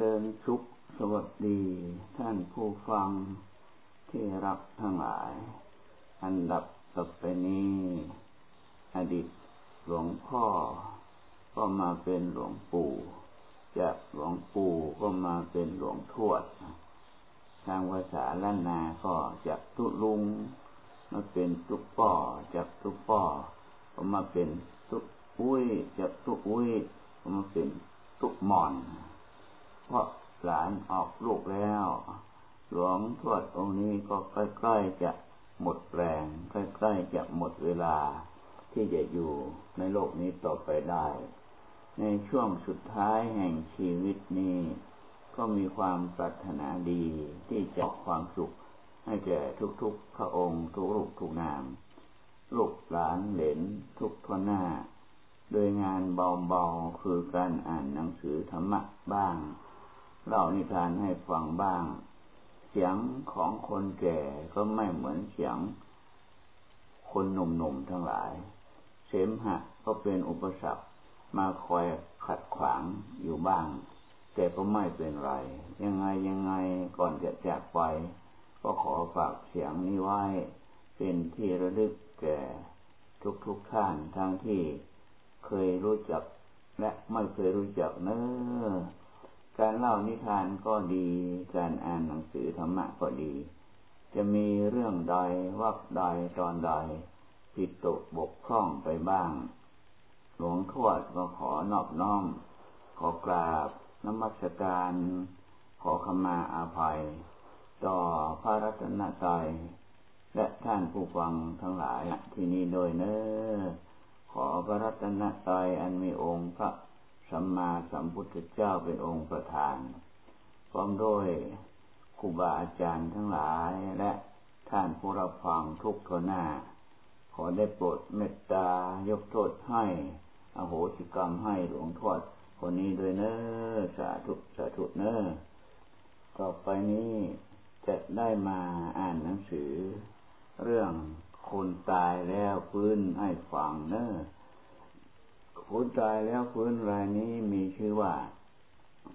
ริญสุขสวัสดีท่านผู้ฟังที่รักทั้งหลาย อันดับต่อไปนี้ อดีตหลวงพ่อ ก็มาเป็นหลวงปู่จากหลวงปู่ก็มาเป็นหลวงทวด ทางภาษาล้านนาก็จากตุลุงมาเป็นตุป่อจากตุป่อก็มาเป็นตุอุ้ยจากตุอุ้ยก็มาเป็นตุหมอน เพราะหลานออกลูกแล้ว หลวงทวดองค์นี้ก็ใกล้ๆจะหมดแรงใกล้ๆจะหมดเวลาที่จะอยู่ในโลกนี้ต่อไปได้ ในช่วงสุดท้ายแห่งชีวิตนี้ ก็มีความปรารถนาดีที่จะความสุขให้แก่ทุกๆพระองค์ทุกรูปทุกนามลูกหลานเหลนทุกทวหน้า โดยงานเบาๆคือการอ่านหนังสือธรรมะบ้าง เล่านิทานให้ฟังบ้าง เสียงของคนแก่ก็ไม่เหมือนเสียง คนหนุ่มๆทั้งหลาย เสมหะก็เป็นอุปสรรคมาคอยขัดขวางอยู่บ้าง แต่ก็ไม่เป็นไร ยังไงยังไงก่อนจะจากไป ก็ขอฝากเสียงนี้ไว้ เป็นที่ระลึกแก่ทุกๆทท่านทั้งที่เคยรู้จักและไม่เคยรู้จักเนอ้อ การเล่านิทานก็ดี การอ่านหนังสือธรรมะก็ดี จะมีเรื่องใดวักใดตอนใดผิดตกบกพร่องไปบ้าง หลวงทวดก็ขอนอบน้อม ขอกราบนมัสการ ขอขมาอาภัย ต่อพระรัตนตรัยและท่านผู้ฟังทั้งหลายที่นี้โดยเนอขอพระรัตนตรัยอันมีองค์พระ สัมมาสัมพุทธเจ้าเป็นองค์ประธาน พร้อมด้วยครูบาอาจารย์ทั้งหลายและท่านผู้รับฟังทุกทหน้า ขอได้โปรดเมตตายกโทษให้ อโหสิกรรมให้หลวงทวดคนนี้ด้วยเนอสาธุสาธุเนอต่อไปนี้จะได้มาอ่านหนังสือ เรื่องคนตายแล้วฟื้นให้ฟังเนอ คนตายแล้วฟื้นรายนี้มีชื่อว่า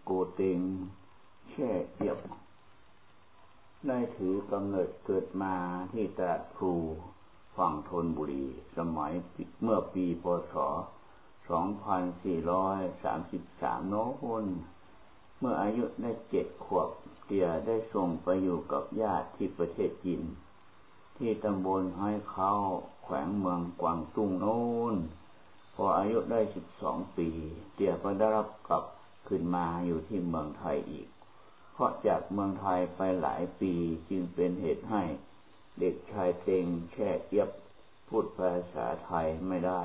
โกเตงแช่เอียบ ได้ถือกำเนิดเกิดมาที่ตราดครูฝั่งทนบุรี สมัยเมื่อปีพศ 2433 โน้นเมื่ออายุได้เจ็ดขวบ เตี่ยได้ส่งไปอยู่กับญาติที่ประเทศจีนที่ตำบลห้อยเขาแขวงเมืองกวางตุ้งโน้น ออายุได้สิบสองปี เตี่ยก็ได้รับกลับขึ้นมาอยู่ที่เมืองไทยอีก เพราะจากเมืองไทยไปหลายปีจึงเป็นเหตุให้ เด็กชายเต็งแช่เอียบพูดภาษาไทยไม่ได้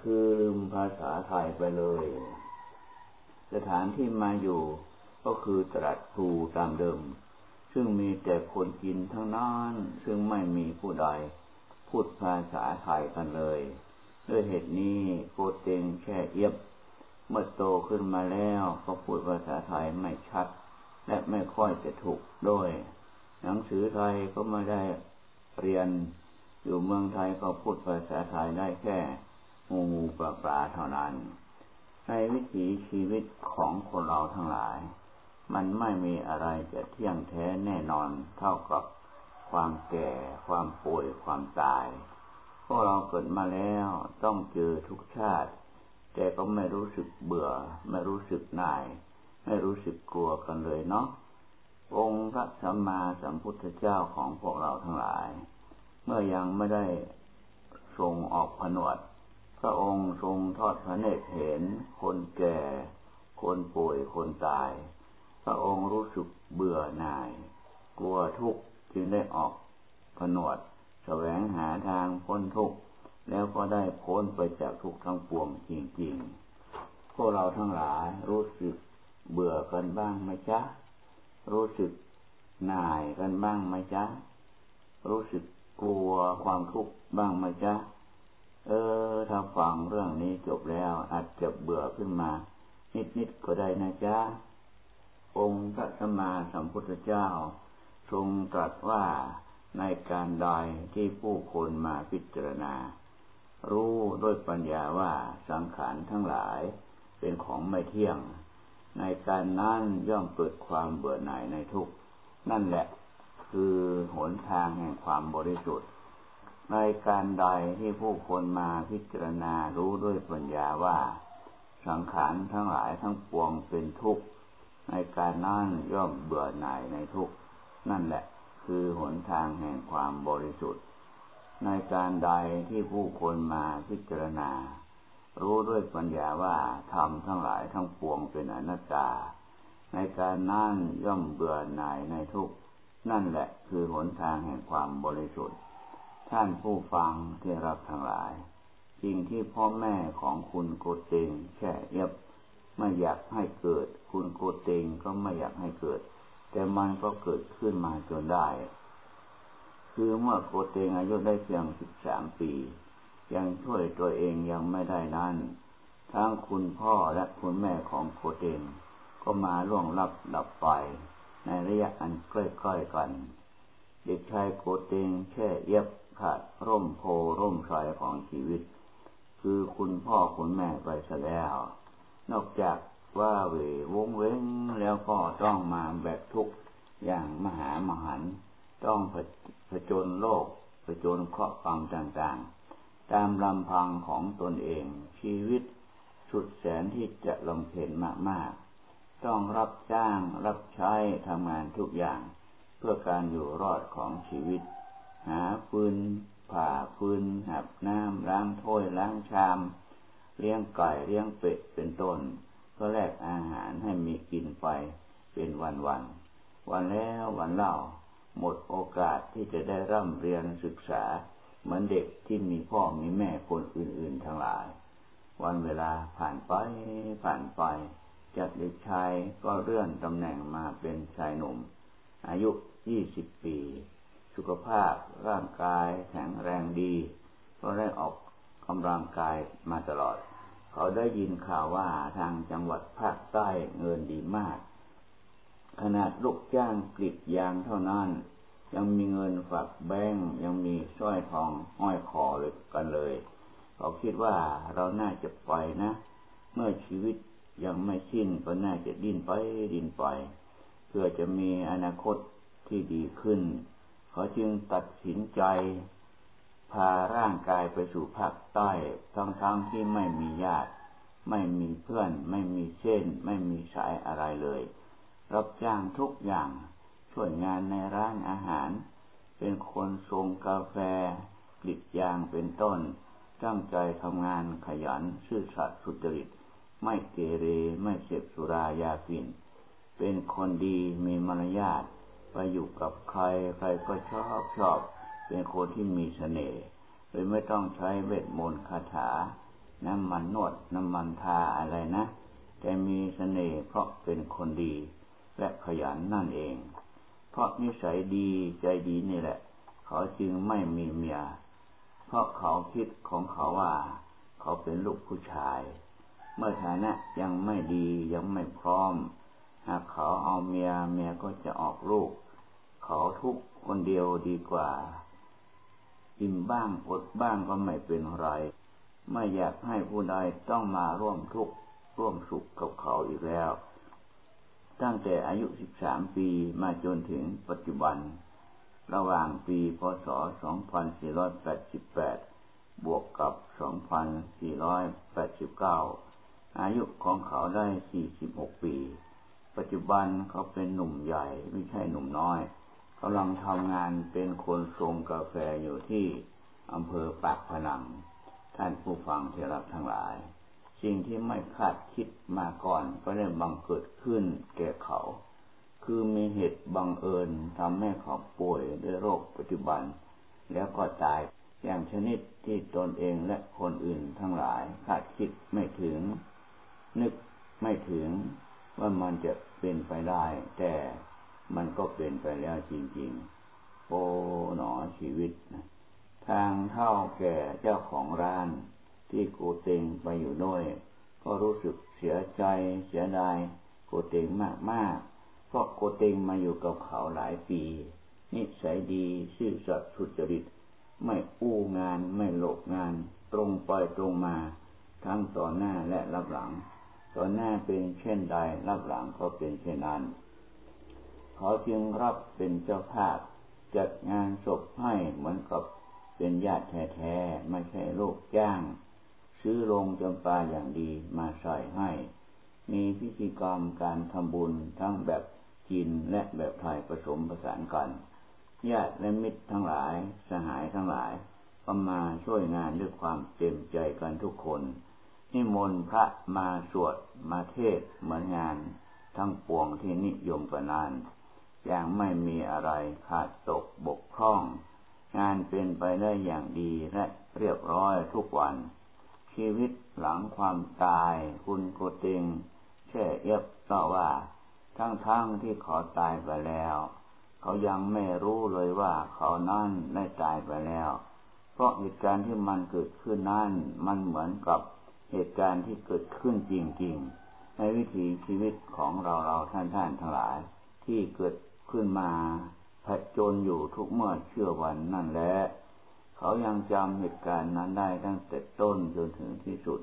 คือลืมภาษาไทยไปเลย สถานที่มาอยู่ก็คือตรัสครูตามเดิม ซึ่งมีแต่คนกินทั้งนั้น ซึ่งไม่มีผู้ใด พูดภาษาไทยกันเลย ด้วยเหตุนี้โกเตงแค่เอียบ เมื่อโตขึ้นมาแล้วก็พูดภาษาไทยไม่ชัด และไม่ค่อยจะถูกด้วย หนังสือไทยก็ไม่ได้เรียน อยู่เมืองไทยก็พูดภาษาไทยได้แค่งูงูปลาปลาเท่านั้น ในวิถีชีวิตของคนเราทั้งหลาย มันไม่มีอะไรจะเที่ยงแท้แน่นอนเท่ากับความแก่ ความป่วย ความตาย วกเราเกิดมาแล้วต้องเจอทุกชาติ แต่ก็ไม่รู้สึกเบื่อ ไม่รู้สึกน่าย ไม่รู้สึกกลัวกันเลยเนาะองค์พระสัมมาสัมพุทธเจ้าของพวกเราทั้งหลาย เมื่อยังไม่ได้ทรงออกผนวด พระองค์ทรงทอดพระเนตรเห็น คนแก่ คนป่วยคนตาย พระองค์รู้สึกเบื่อหน่าย กลัวทุกข์จึงได้ออกผนวด แสวงหาทางพ้นทุกข์แล้วก็ได้พ้นไปจากทุกข์ทั้งปวงจริงๆ พวกเราทั้งหลายรู้สึกเบื่อกันบ้างไหมจ๊ะ รู้สึกหน่ายกันบ้างไหมจ๊ะ รู้สึกกลัวความทุกข์บ้างไหมจ๊ะ เออ ถ้าฟังเรื่องนี้จบแล้วอาจจะเบื่อขึ้นมา นิดๆก็ได้นะจ๊ะ องค์พระสัมมาสัมพุทธเจ้า ทรงตรัสว่า ในการใดที่ผู้คนมาพิจารณา รู้ด้วยปัญญาว่าสังขารทั้งหลายเป็นของไม่เที่ยง ในการนั้นย่อมเกิดความเบื่อหน่ายในทุกนั่นแหละคือหนทางแห่งความบริสุทธิ์ ในการใดที่ผู้คนมาพิจารณารู้ด้วยปัญญาว่า สังขารทั้งหลายทั้งปวงเป็นทุกข์ ในการนั้นย่อมเบื่อหน่ายในทุกนั่นแหละ คือหนทางแห่งความบริสุทธิ์ ในการใดที่ผู้คนมาพิจารณา รู้ด้วยปัญญาว่าธรรมทั้งหลายทั้งปวงเป็นอนัตตา ในการนั้นย่อมเบื่อหน่ายในทุกนั่นแหละคือหนทางแห่งความบริสุทธิ์ ท่านผู้ฟังที่รับทั้งหลายสิ่งที่พ่อแม่ของคุณโกเตงแค่เย็บไม่อยากให้เกิด คุณโกเตงก็ไม่อยากให้เกิด แต่มันก็เกิดขึ้นมาจนได้ คือเมื่อโกเตงอายุได้เพียงสิบสามปี ยังช่วยตัวเองยังไม่ได้นั้นทั้งคุณพ่อและคุณแม่ของโกเตงก็มาล่วงลับดับไป ในระยะอันใกล้ๆกัน เด็กชายโกเตงแค่เย็บขาดร่มโพร่มสายของชีวิต คือคุณพ่อคุณแม่ไปซะแล้ว นอกจาก ว่าเววงเว้งแล้วก็ต้องมาแบบทุกอย่างมหามหัน ต้องผจญโลกผจญเคราะห์กรรมต่างๆ ตามลำพังของตนเองชีวิตสุดแสนที่จะลำเพ็ญมากๆ ต้องรับจ้างรับใช้ทำงานทุกอย่าง เพื่อการอยู่รอดของชีวิต หาฟืนผ่าฟืนหับน้ำล้างถ้วยล้างชาม เลี้ยงไก่เลี้ยงเป็ดเป็นต้น ก็แลกอาหารให้มีกินไปเป็นวันวันวันแล้ววันเล่า หมดโอกาสที่จะได้ร่ำเรียนศึกษา เหมือนเด็กที่มีพ่อมีแม่คนอื่น ๆทั้งหลาย วันเวลาผ่านไปผ่านไปจากเด็กชายก็เลื่อนตำแหน่งมาเป็นชายหนุ่ม อายุยี่สิบปี สุขภาพร่างกายแข็งแรงดี ก็ได้ออกกำลังกายมาตลอด เขาได้ยินข่าวว่าทางจังหวัดภาคใต้เงินดีมาก ขนาดลูกจ้างกรีดยางเท่านั้น ยังมีเงินฝากแบงยังมีสร้อยทองห้อยคอเลยกันเลยเขาคิดว่าเราน่าจะไปนะ เมื่อชีวิตยังไม่สิ้นก็น่าจะดิ้นไปดิ้นไป เพื่อจะมีอนาคตที่ดีขึ้น เขาจึงตัดสินใจ พาร่างกายไปสู่ภาคใต้ทั้งๆทที่ไม่มีญาติ ไม่มีเพื่อน ไม่มีเส้นไม่มีสายอะไรเลย รับจ้างทุกอย่าง ช่วยงานในร้านอาหาร เป็นคนทรงกาแฟกลิดยางเป็นต้น ตั้งใจทำงานขยันซื่อสัตย์สุจริต ไม่เกเร ไม่เสพสุรายาฝิ่น เป็นคนดีมีมารยาทไปอยู่กับใครใครก็ชอบชอบ เป็นคนที่มีเสน่ห์โดยไม่ต้องใช้เวทมนต์คาถา น้ำมันนวด น้ำมันทาอะไรนะ แต่มีเสน่ห์เพราะเป็นคนดี และขยันนั่นเอง เพราะนิสัยดีใจดีนี่แหละ เขาจึงไม่มีเมีย เพราะเขาคิดของเขาว่า เขาเป็นลูกผู้ชาย เมื่อฐานะยังไม่ดียังไม่พร้อม หากเขาเอาเมียเมียก็จะออกลูก เขาทุกคนเดียวดีกว่า อิ่มบ้างอดบ้างก็ไม่เป็นไร ไม่อยากให้ผู้ใดต้องมาร่วมทุกข์ร่วมสุขกับเขาอีกแล้ว ตั้งแต่อายุสิบสามปีมาจนถึงปัจจุบัน ระหว่างปีพศ 2488 บวกกับ 2489 อายุของเขาได้ 46 ปี ปัจจุบันเขาเป็นหนุ่มใหญ่ไม่ใช่หนุ่มน้อย กำลังทำงานเป็นคนทรงกาแฟอยู่ที่อำเภอปากพนัง ท่านผู้ฟังที่รักทั้งหลาย สิ่งที่ไม่คาดคิดมาก่อนก็ได้บังเกิดขึ้นแก่เขา คือมีเหตุบังเอิญทำให้เขาป่วยด้วยโรคปัจจุบัน แล้วก็ตายอย่างชนิดที่ตนเองและคนอื่นทั้งหลายคาดคิดไม่ถึง นึกไม่ถึงว่ามันจะเป็นไปได้ แต่ มันก็เป็นไปแล้วจริงๆ โอ้หนอชีวิต ทางเท่าแก่เจ้าของร้านที่โกเตงไปอยู่ด้วย ก็รู้สึกเสียใจเสียดายโกเตงมากๆ เพราะโกเตงมาอยู่กับเขาหลายปี นิสัยดีซื่อสัตย์สุจริต ไม่อู้งานไม่หลบงาน ตรงไปตรงมา ทั้งต่อหน้าและรับหลังตอนหน้าเป็นเช่นใดรับหลังก็เป็นเช่นนั้น เขาจึงรับเป็นเจ้าภาพ จัดงานศพให้เหมือนกับเป็นญาติแท้ๆไม่ใช่ลูกจ้าง ซื้อลงจำปาอย่างดีมาใส่ให้ มีพิธีกรรมการทำบุญทั้งแบบจีนและแบบไทยผสมผสานกันญาติและมิตรทั้งหลายสหายทั้งหลายก็มาช่วยงานด้วยความเต็มใจกันทุกคนนิมนต์พระมาสวดมาเทศเหมือนงานทั้งปวงที่นิยมกันนาน ย่างไม่มีอะไรขาดตกบกพร่อง งานเป็นไปได้อย่างดีและเรียบร้อยทุกวัน ชีวิตหลังความตาย คุณโกเตงแช่เย็บต่อว่า ทั้งๆทที่เขาตายไปแล้ว เขายังไม่รู้เลยว่าเขานั่นได้ตายไปแล้ว เพราะเหตุการณ์ที่มันเกิดขึ้นนั่นมันเหมือนกับเหตุการณ์ที่เกิดขึ้นจริงๆ ในวิถีชีวิตของเราเราท่านท่านทั้งหลายที่เกิด ขึ้นมาผจญอยู่ทุกเมื่อเชื่อวันนั่นแหละเขายังจำเหตุการณ์นั้นได้ตั้งแต่ต้นจนถึงที่สุด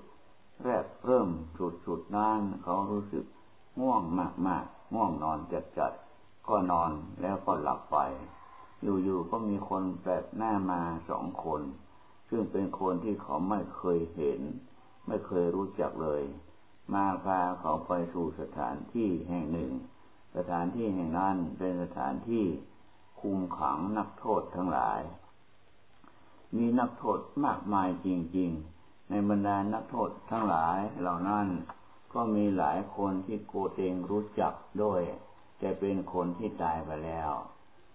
แรกเริ่มสุดสุดนั้นเขารู้สึกง่วงมากมากง่วงนอนจัดจัดก็นอนแล้วก็หลับไป อยู่ๆก็มีคนแปลกหน้ามาสองคน ซึ่งเป็นคนที่เขาไม่เคยเห็น ไม่เคยรู้จักเลย มาพาเขาไปสู่สถานที่แห่งหนึ่ง สถานที่แห่งนั้นเป็นสถานที่คุมขังนักโทษทั้งหลาย มีนักโทษมากมายจริง ๆ ในบรรดานักโทษทั้งหลายเหล่านั้นก็มีหลายคนที่โกเตงรู้จักด้วย แต่เป็นคนที่ตายไปแล้ว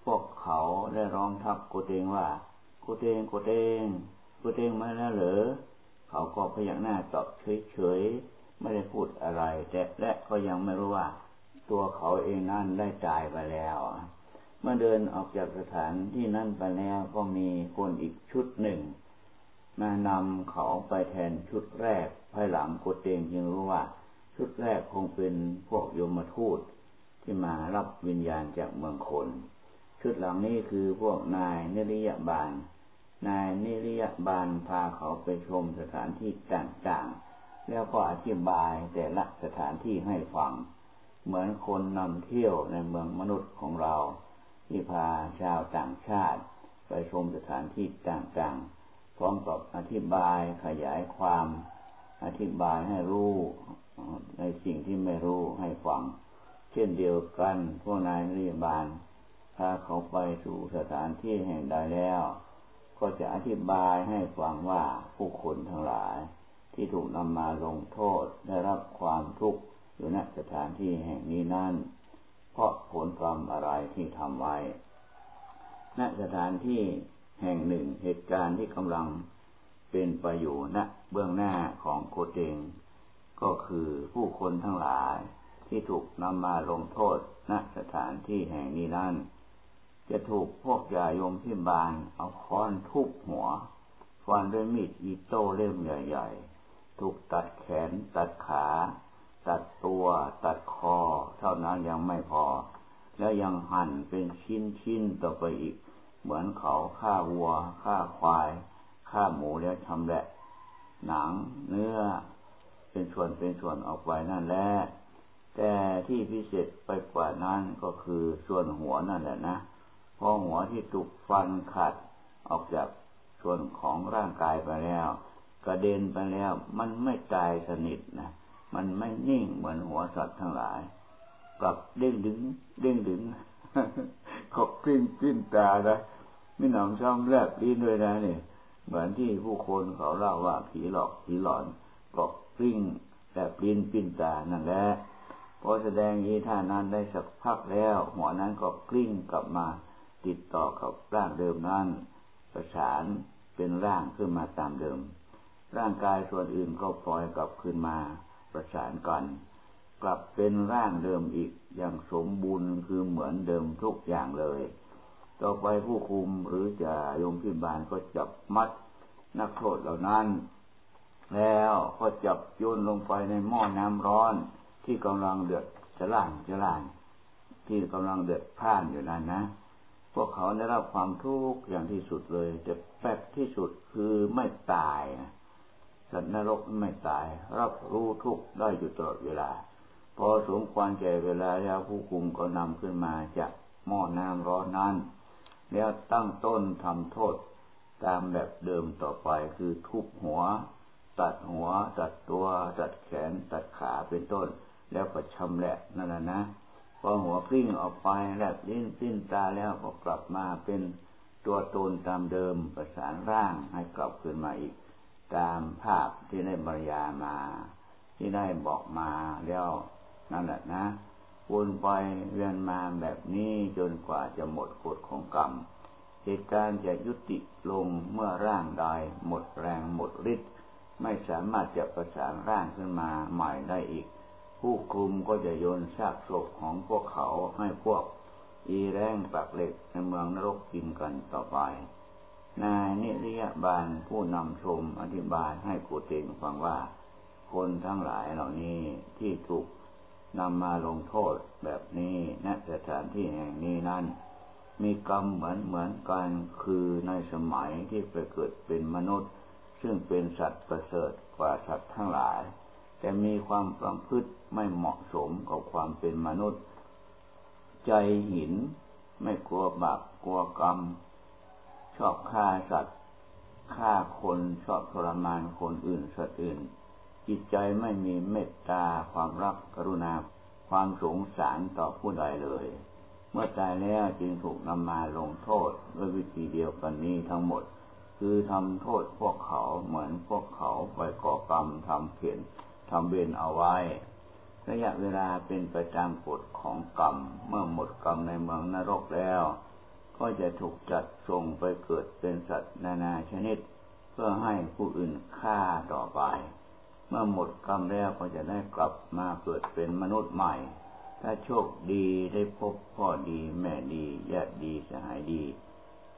พวกเขาได้ร้องทับโกเตงว่าโกเตงโกเตงโกเตงมาแล้วเหรอเขาก็พยักหน้าตอบเฉยๆไม่ได้พูดอะไร แต่และก็ยังไม่รู้ว่า ตัวเขาเองนั่นได้ตายไปแล้วเมื่อเดินออกจากสถานที่นั่นไปแล้วก็มีคนอีกชุดหนึ่งมานำเขาไปแทนชุดแรกภายหลังกดเตงจึงรู้ว่า ชุดแรกคงเป็นพวกโยมทูตที่มารับวิญญาณจากเมืองคน ชุดหลังนี้คือพวกนายนิริยบาล นายนิริยบาลพาเขาไปชมสถานที่ต่างๆ แล้วก็อธิบายแต่ละสถานที่ให้ฟัง เหมือนคนนำเที่ยวในเมืองมนุษย์ของเรา ที่พาชาวต่างชาติ ไปชมสถานที่ต่างๆ พร้อมกับอธิบายขยายความ อธิบายให้รู้ในสิ่งที่ไม่รู้ให้ฟัง เช่นเดียวกันพวกนายนิบาลถ้าเขาไปสู่สถานที่แห่งใดแล้ว ก็จะอธิบายให้ฟังว่าผู้คนทั้งหลาย ที่ถูกนำมาลงโทษได้รับความทุกข์ อยู่ณสถานที่แห่งนี้นั่น เพราะผลกรรมอะไรที่ทำไว้ ณสถานที่แห่งหนึ่งเหตุการณ์ที่กำลังเป็นไปอยู่ณเบื้องหน้าของโคเตงก็คือผู้คนทั้งหลายที่ถูกนำมาลงโทษณสถานที่แห่งนี้นั่น จะถูกพวกยายมพิบาลเอาค้อนทุบหัวฟันด้วยมีดอีโต้เล่มใหญ่ๆ ถูกตัดแขนตัดขา ตัดตัวตัดคอ เท่านั้นยังไม่พอ แล้วยังหั่นเป็นชิ้นชิ้นต่อไปอีก เหมือนเขาฆ่าวัวฆ่าควายฆ่าหมูแล้วทำแหละ หนังเนื้อ เป็นส่วนเป็นส่วนออกไปนั่นแหละแต่ที่พิเศษไปกว่านั้นก็คือส่วนหัวนั่นแหละนะเพราะหัวที่ถูกฟันขัดออกจากส่วนของร่างกายไปแล้ว กระเด็นไปแล้วมันไม่ตายสนิทนะ มันไม่นิ่งเหมือนหัวสัตว์ทั้งหลายกับเด้งดึง เด้งดึงขากลิ้นกลิ้นตานะไม่หนำช่องแลบลิ้นด้วยนะเนี่ยเหมือนที่ผู้คนเขาเล่าว่าผีหลอกผีหลอนก็กลิ้งแลบลิ้นปิ้นตานั่นแหละพอแสดงนี้ท่านั้นได้สักพักแล้ว หัวนั้นก็กลิ้งกลับมา ติดต่อกับร่างเดิมนั้นประสานเป็นร่างขึ้นมาตามเดิม ร่างกายส่วนอื่นก็ปล่อยกลับขึ้นมา ประสานกัน กลับเป็นร่างเดิมอีกอย่างสมบูรณ์คือเหมือนเดิมทุกอย่างเลย ต่อไปผู้คุมหรือจะยมพิบาลก็จับมัดนักโทษเหล่านั้น แล้วก็จับโยนลงไปในหม้อน้ำร้อนที่กำลังเดือดจะล่างจะล่างที่กำลังเดือดพ่านอยู่นั่นนะพวกเขาได้รับความทุกข์อย่างที่สุดเลยแต่แปลกที่สุดคือไม่ตายนะ สัตว์นรกไม่ตาย รับรู้ทุกได้อยู่ตลอดเวลา พอสมควรแก่เวลาแล้วผู้คุมก็นำขึ้นมาจากหม้อน้ำร้อนนั้น แล้วตั้งต้นทำโทษตามแบบเดิมต่อไปคือทุบหัว ตัดหัว ตัดตัว ตัดแขน ตัดขาเป็นต้น แล้วก็ชำแหละนั่นแหละนะพอหัวกลิ้งออกไปแลบลิ้นสิ้นตาแล้วก็กลับมาเป็นตัวตนตามเดิมประสานร่างให้กลับคืนมาอีก ตามภาพที่ได้บรรยายมา ที่ได้บอกมาแล้วนั่นแหละนะวนไปเวียนมาแบบนี้จนกว่าจะหมดกฎของกรรม เหตุการณ์จะยุติลงเมื่อร่างใดหมดแรงหมดฤทธิ์ไม่สามารถจะประสานร่างขึ้นมาใหม่ได้อีก ผู้คุมก็จะโยนซากศพของพวกเขาให้พวก อีแรงปากเหล็กในเมืองนรกกินกันต่อไป นายนิริยบาลผู้นำชมอธิบายให้กูเตงฟังว่า คนทั้งหลายเหล่านี้ที่ถูกนำมาลงโทษแบบนี้ณสถานที่แห่งนี้นั้น มีกรรมเหมือนเหมือนกันคือในสมัยที่ไปเกิดเป็นมนุษย์ ซึ่งเป็นสัตว์ประเสริฐกว่าสัตว์ทั้งหลาย แต่มีความประพฤติไม่เหมาะสมกับความเป็นมนุษย์ ใจหินไม่กลัวบาปกลัวกรรม ชอบฆ่าสัตว์ฆ่าคนชอบทรมานคนอื่นสัตว์อื่น จิตใจไม่มีเมตตาความรักกรุณา ความสงสารต่อผู้ใดเลย เมื่อตายแล้วจึงถูกนำมาลงโทษด้วยวิธีเดียวกันนี้ทั้งหมด คือทำโทษพวกเขาเหมือนพวกเขาไปก่อกรรมทำเขียนทำเวรเอาไว้ ระยะเวลาเป็นประจำกฎของกรรม เมื่อหมดกรรมในเมืองนรกแล้ว ก็จะถูกจัดส่งไปเกิดเป็นสัตว์นานาชนิด เพื่อให้ผู้อื่นฆ่าต่อไป เมื่อหมดกรรมแล้วก็จะได้กลับมาเกิดเป็นมนุษย์ใหม่ ถ้าโชคดีได้พบพ่อดีแม่ดีญาติดีสหายดี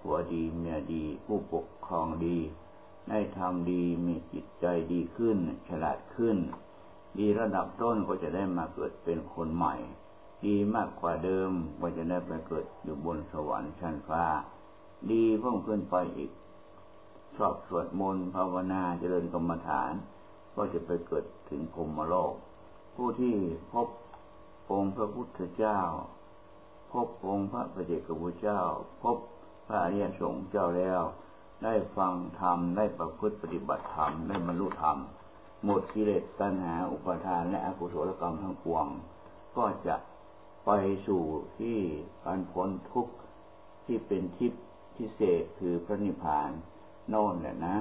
ผัวดีเมียดีผู้ปกครองดี ได้ทำดีมีจิตใจดีขึ้น ฉลาดขึ้น ดีระดับต้นก็จะได้มาเกิดเป็นคนใหม่ ดีมากกว่าเดิมก็จะได้ไปเกิดอยู่บนสวรรค์ชั้นฟ้า ดีเพิ่มขึ้นไปอีก ชอบสวดมนต์ภาวนาเจริญกรรมฐาน ก็จะไปเกิดถึงพรมโลก ผู้ที่พบองค์พระพุทธเจ้า พบองค์พระปเจกพุทธเจ้า พบพระอริยสงฆ์เจ้าแล้ว ได้ฟังธรรมได้ประพฤติปฏิบัติธรรมได้บรรลุธรรมหมดกิเลสตัณหาอุปทานและอกุศลกรรมทั้งปวง ก็จะ ไปสู่ที่การพ้นทุกข์ที่เป็นทิพย์พิเศษคือพระนิพพานโน่นแหละนะ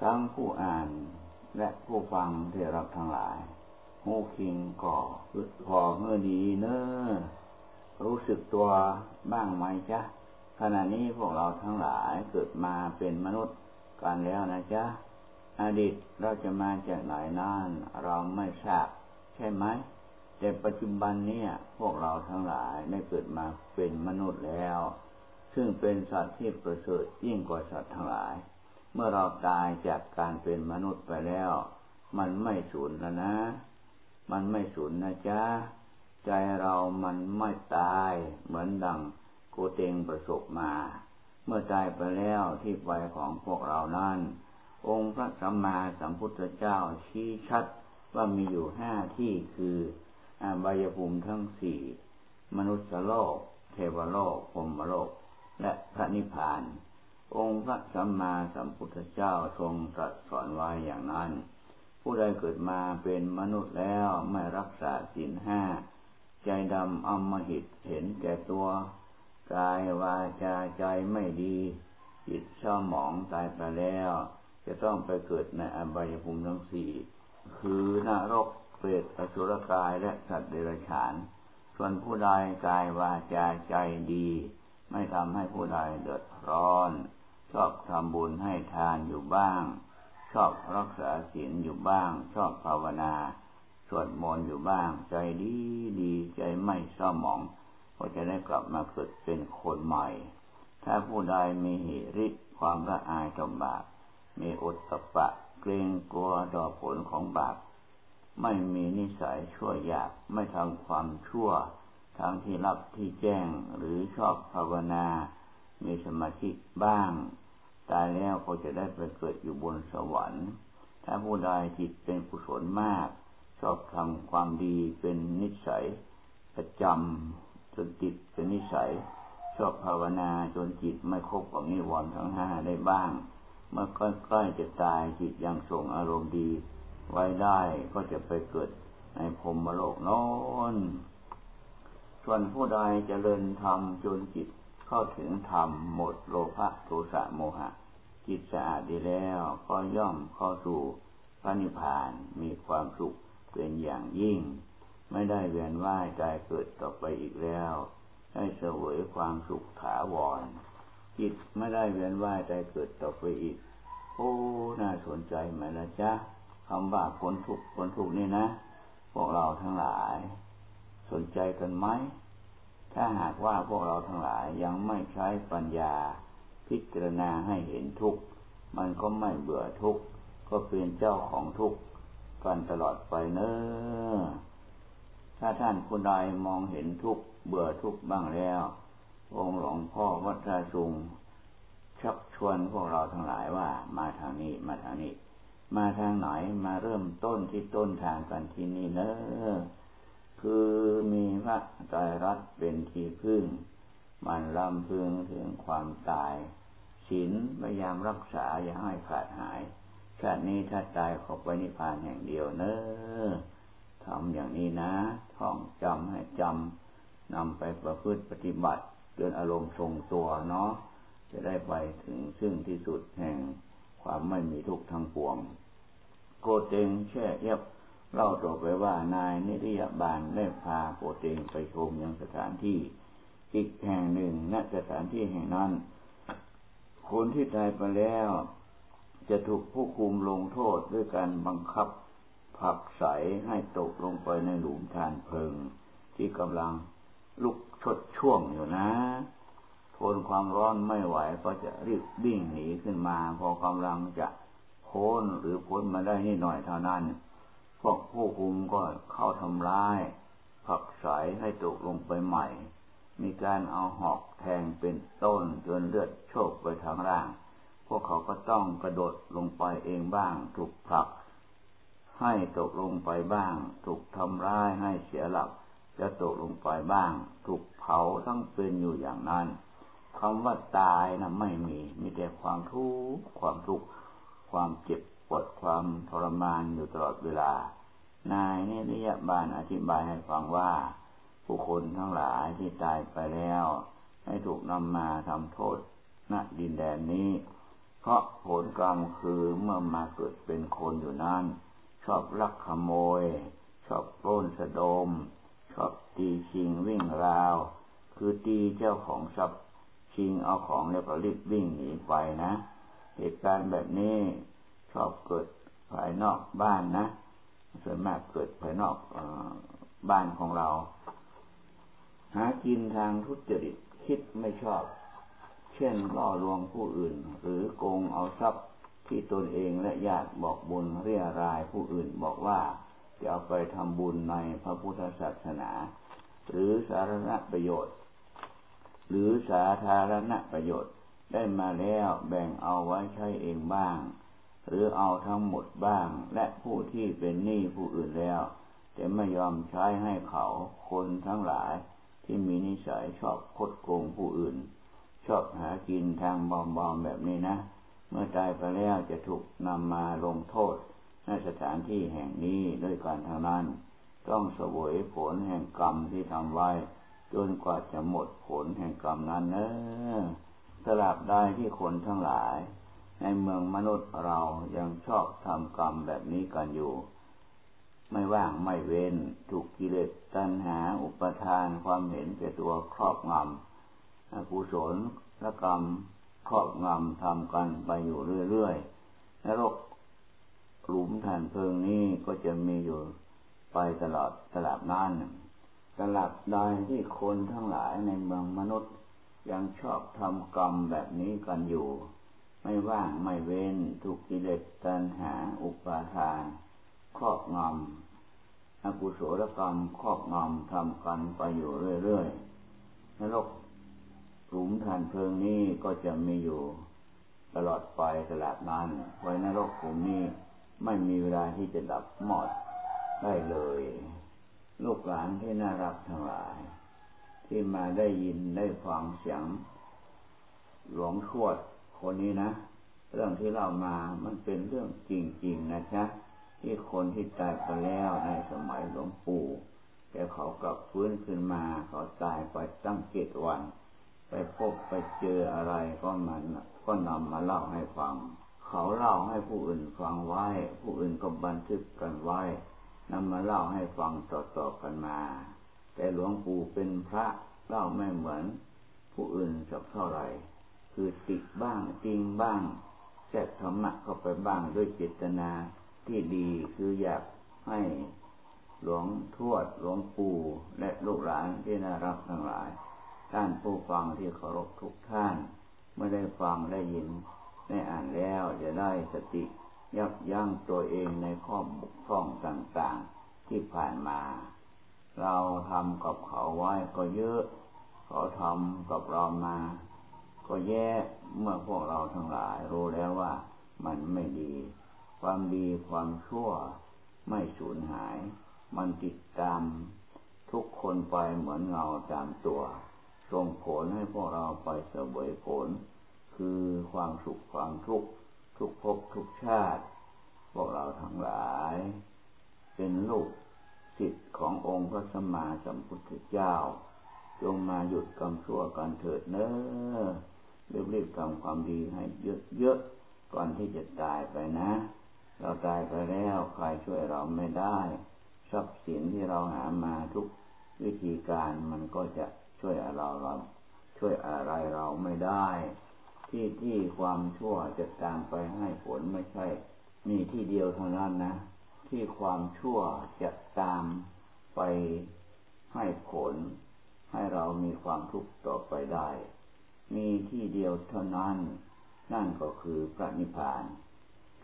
ทั้งผู้อ่านและผู้ฟังเทรับทั้งหลายหูคิงก่อพอเมื่อดีเนอรู้สึกตัวบ้างไหมจ๊ะขณะนี้พวกเราทั้งหลายเกิดมาเป็นมนุษย์กันแล้วนะจ๊ะอดีตเราจะมาจากไหนนั่นเราไม่ทราบใช่ไหม แต่ปัจจุบันเนี่ย พวกเราทั้งหลายได้เกิดมาเป็นมนุษย์แล้ว ซึ่งเป็นสัตว์ที่ประเสริฐยิ่งกว่าสัตว์ทั้งหลาย เมื่อเราตายจากการเป็นมนุษย์ไปแล้ว มันไม่สูญแล้วนะ มันไม่สูญนะจ๊ะ ใจเรามันไม่ตายเหมือนดังโกเตงประสบมา เมื่อตายไปแล้วที่ไปของพวกเรานั้น องค์พระสัมมาสัมพุทธเจ้าชี้ชัดว่ามีอยู่ห้าที่คือ อบายภูมิทั้งสี่มนุษย์โลก เทวโลกพรมโลก และพระนิพพาน องค์พระสัมมาสัมพุทธเจ้าทรงตรัสสอนไว้อย่างนั้น ผู้ใดเกิดมาเป็นมนุษย์แล้วไม่รักษาศีลห้าใจดำอมหิตเห็นแก่ตัวกายวาจาใจไม่ดีจิตเศร้าหมองตายไปแล้ว จะต้องไปเกิดในอบายภูมิทั้งสี่คือนรก เปรตอสุรกายและสัตว์เดรัจฉาน ส่วนผู้ใดกายวาจาใจดี ไม่ทำให้ผู้ใดเดือดร้อน ชอบทำบุญให้ทานอยู่บ้าง ชอบรักษาศีลอยู่บ้าง ชอบภาวนา สวดมนต์อยู่บ้าง ใจดีดีใจไม่เศร้าหมอง ก็จะได้กลับมาเกิดเป็นคนใหม่ ถ้าผู้ใดมีหิริความละอายต่อบาปมีอุตตปะเกรงกลัวต่อผลของบาป ไม่มีนิสัยชั่วยากไม่ทำความชั่ว ทั้งที่รับที่แจ้งหรือชอบภาวนา มีสมาธิบ้าง ตายแล้วก็จะได้ไปเกิดอยู่บนสวรรค์ ถ้าผู้ใดจิตเป็นกุศลมาก ชอบทำความดีเป็นนิสัย ประจำจนจิตเป็นนิสัย ชอบภาวนาจนจิตไม่ครบกับนิวรณ์ทั้งห้าได้บ้าง เมื่อใกล้ๆจะตายจิตยังทรงอารมณ์ดี ไว้ได้ก็จะไปเกิดในพรมโลกน้นส่วนผู้ใดจเจริญธรรมจนจิตเข้าถึงธรรมหมดโลภะโทสะโมหะ จิตสะอาดดีแล้วก็ย่อมเข้าสู่พระนิพพานมีความสุขเป็นอย่างยิ่ง ไม่ได้เวียนว่ายใจเกิดต่อไปอีกแล้ว ได้เสวยความสุขถาวร จิตไม่ได้เวียนว่ายใจเกิดต่อไปอีก โอ้ น่าสนใจไหมล่ะจ๊ะ คำว่าพ้นทุกข์พ้นทุกนี่นะพวกเราทั้งหลาย สนใจกันไหมถ้าหากว่าพวกเราทั้งหลายยังไม่ใช้ปัญญา พิจารณาให้เห็นทุกข์มันก็ไม่เบื่อทุกข์ก็เป็นเจ้าของทุกข์กันตลอดไปเนอถ้าท่านผู้ใดมองเห็นทุกข์เบื่อทุกข์บ้างแล้ว องค์หลวงพ่อวัดราชุงชักชวนพวกเราทั้งหลายว่ามาทางนี้มาทางนี้ มาทางไหนมาเริ่มต้นที่ต้นทางกันที่นี่เนอะคือมีพระใจรักเป็นที่พึ่ง มันลำพึงถึงความตายศีลพยายามรักษาอย่าให้ขาดหาย ชาตินี้ถ้าตายขอไปนิพพานแห่งเดียวเนอทำอย่างนี้นะ ท่องจำให้จำนำไปประพฤติปฏิบัติจนอารมณ์ทรงตัวเนาะจะได้ไปถึงซึ่งที่สุดแห่งความไม่มีทุกข์ทั้งปวง โกเตงแช่เย็บเล่าต่อไปว่านายนิริยบาลได้พาโปเตงไปชมยังสถานที่ อีกแห่งหนึ่งณสถานที่แห่งนั้น คนที่ตายไปแล้ว จะถูกผู้คุมลงโทษด้วยการบังคับผักใสให้ตกลงไปในหลุมทานเพลิง ที่กำลังลุกชดช่วงอยู่นะทนความร้อนไม่ไหวก็จะรีบวิ่งหนีขึ้นมา พอกำลังจะ พ้นหรือพ้นมาได้นิดหน่อยเท่านั้น พวกผู้คุมก็เข้าทำร้ายผักใสให้ตกลงไปใหม่ มีการเอาหอกแทงเป็นต้นจนเลือดโชกไปทางร่าง พวกเขาก็ต้องกระโดดลงไปเองบ้าง ถูกผลัก ให้ตกลงไปบ้าง ถูกทำร้ายให้เสียหลักจะตกลงไปบ้าง ถูกเผาทั้งเป็นอยู่อย่างนั้นคำว่าตายนะไม่มี มีแต่ความทุกข์ความทุกข์ ความเจ็บปวดความทรมานอยู่ตลอดเวลา นายเนริยบาลอธิบายให้ฟังว่า ผู้คนทั้งหลายที่ตายไปแล้ว ให้ถูกนำมาทำโทษณดินแดนนี้ เพราะผลกรรมคือเมื่อมาเกิดเป็นคนอยู่นั้น ชอบลักขโมย ชอบปล้นสะดม ชอบตีชิงวิ่งราว คือตีเจ้าของทรัพย์ชิงเอาของแล้วก็รีบวิ่งหนีไปนะ เหตุการณ์แบบนี้ชอบเกิดภายนอกบ้านนะส่วนมากเกิดภายนอกอบ้านของเรา หากินทางทุจริตคิดไม่ชอบ เช่นล่อลวงผู้อื่น หรือโกงเอาทรัพย์ที่ตนเองและญาติบอกบุญเรียรายผู้อื่นบอกว่าจะเอาไปทำบุญในพระพุทธศาสนา หรือสาธารณประโยชน์ หรือสาธารณประโยชน์ ได้มาแล้วแบ่งเอาไว้ใช้เองบ้าง หรือเอาทั้งหมดบ้าง และผู้ที่เป็นหนี้ผู้อื่นแล้วแต่ไม่ยอมใช้ให้เขาคนทั้งหลายที่มีนิสัยชอบคดโกงผู้อื่น ชอบหากินทางบอมๆแบบนี้นะ เมื่อตายไปแล้วจะถูกนำมาลงโทษในสถานที่แห่งนี้ด้วยการทางนั้น ต้องสวยผลแห่งกรรมที่ทำไว้ จนกว่าจะหมดผลแห่งกรรมนั้นเนอะ สลับได้ที่คนทั้งหลาย ในเมืองมนุษย์เรายังชอบทำกรรมแบบนี้กันอยู่ ไม่ว่างไม่เว้นถูกกิเลสตัณหาอุปทานความเห็นแก่ตัวครอบงำกุศลละกรรมครอบงำทำกันไปอยู่เรื่อยๆนรกหลุมฐานเพลิงนี้ก็จะมีอยู่ไปตลอดตลาดนั่นตลาดใดที่คนทั้งหลายในเมืองมนุษย์ ยังชอบทำกรรมแบบนี้กันอยู่ ไม่ว่างไม่เว้นทุกกิเลสตัณหาอุปาทานครอบงำอกุศลกรรมครอบงำทำกันไปอยู่เรื่อยๆนรกหลุมฐานเพลิงนี้ก็จะมีอยู่ตลอดไปตลาดนั้นไว้นรกขุมนี้ไม่มีเวลาที่จะดับหมดได้เลย ลูกหลานที่น่ารักทั้งหลาย ที่มาได้ยินได้ฟังเสียง หลวงทวดคนนี้นะ เรื่องที่เรามามันเป็นเรื่องจริง ๆ นะจ๊ะที่คนที่ตายไปแล้วในสมัยหลวงปู่แต่เขากลับฟื้นขึ้นมาเขาตายไปตั้งเจ็ดวัน ไปพบไปเจออะไรก็มันก็นำมาเล่าให้ฟัง เขาเล่าให้ผู้อื่นฟังไว้ ผู้อื่นก็บันทึกกันไว้นำมาเล่าให้ฟังต่อๆกันมา แต่หลวงปู่เป็นพระเล่าไม่เหมือนผู้อื่นสักเท่าไหร่ คือติดบ้างจริงบ้างแทรกธรรมะเข้าไปบ้างด้วยเจตนาที่ดีคืออยากให้หลวงทวดหลวงปู่และลูกหลานที่น่ารักทั้งหลาย ท่านผู้ฟังที่เคารพทุกท่านเมื่อได้ฟังได้ยินได้อ่านแล้วจะได้สติยับยั้งตัวเองในข้อบกพร่องต่างๆที่ผ่านมา เราทำกับเขาไว้ก็เยอะ เขาทำกับเรามา ก็แย่เมื่อพวกเราทั้งหลายรู้แล้วว่ามันไม่ดี ความดีความชั่วไม่สูญหาย มันติดตามทุกคนไปเหมือนเงาตามตัวส่งผลให้พวกเราไปเสวยผล คือความสุขความทุกข์ทุกภพทุกชาติ พวกเราทั้งหลาย เป็นลูก ศิษย์ขององค์พระสัมมาสัมพุทธเจ้า จงมาหยุดกรรมชั่วกันเถิดเนอรีบๆทำความดีให้เยอะๆก่อนที่จะตายไปนะ เราตายไปแล้วใครช่วยเราไม่ได้ทรัพย์สินที่เราหามาทุกวิธีการมันก็จะช่วยเราเราช่วยอะไรเราไม่ได้ ที่ที่ความชั่วจะตามไปให้ผลไม่ใช่ มีที่เดียวเท่านั้นนะ ที่ความชั่วจะตามไปให้ผล ให้เรามีความทุกข์ต่อไปได้ มีที่เดียวเท่านั้น นั่นก็คือพระนิพพาน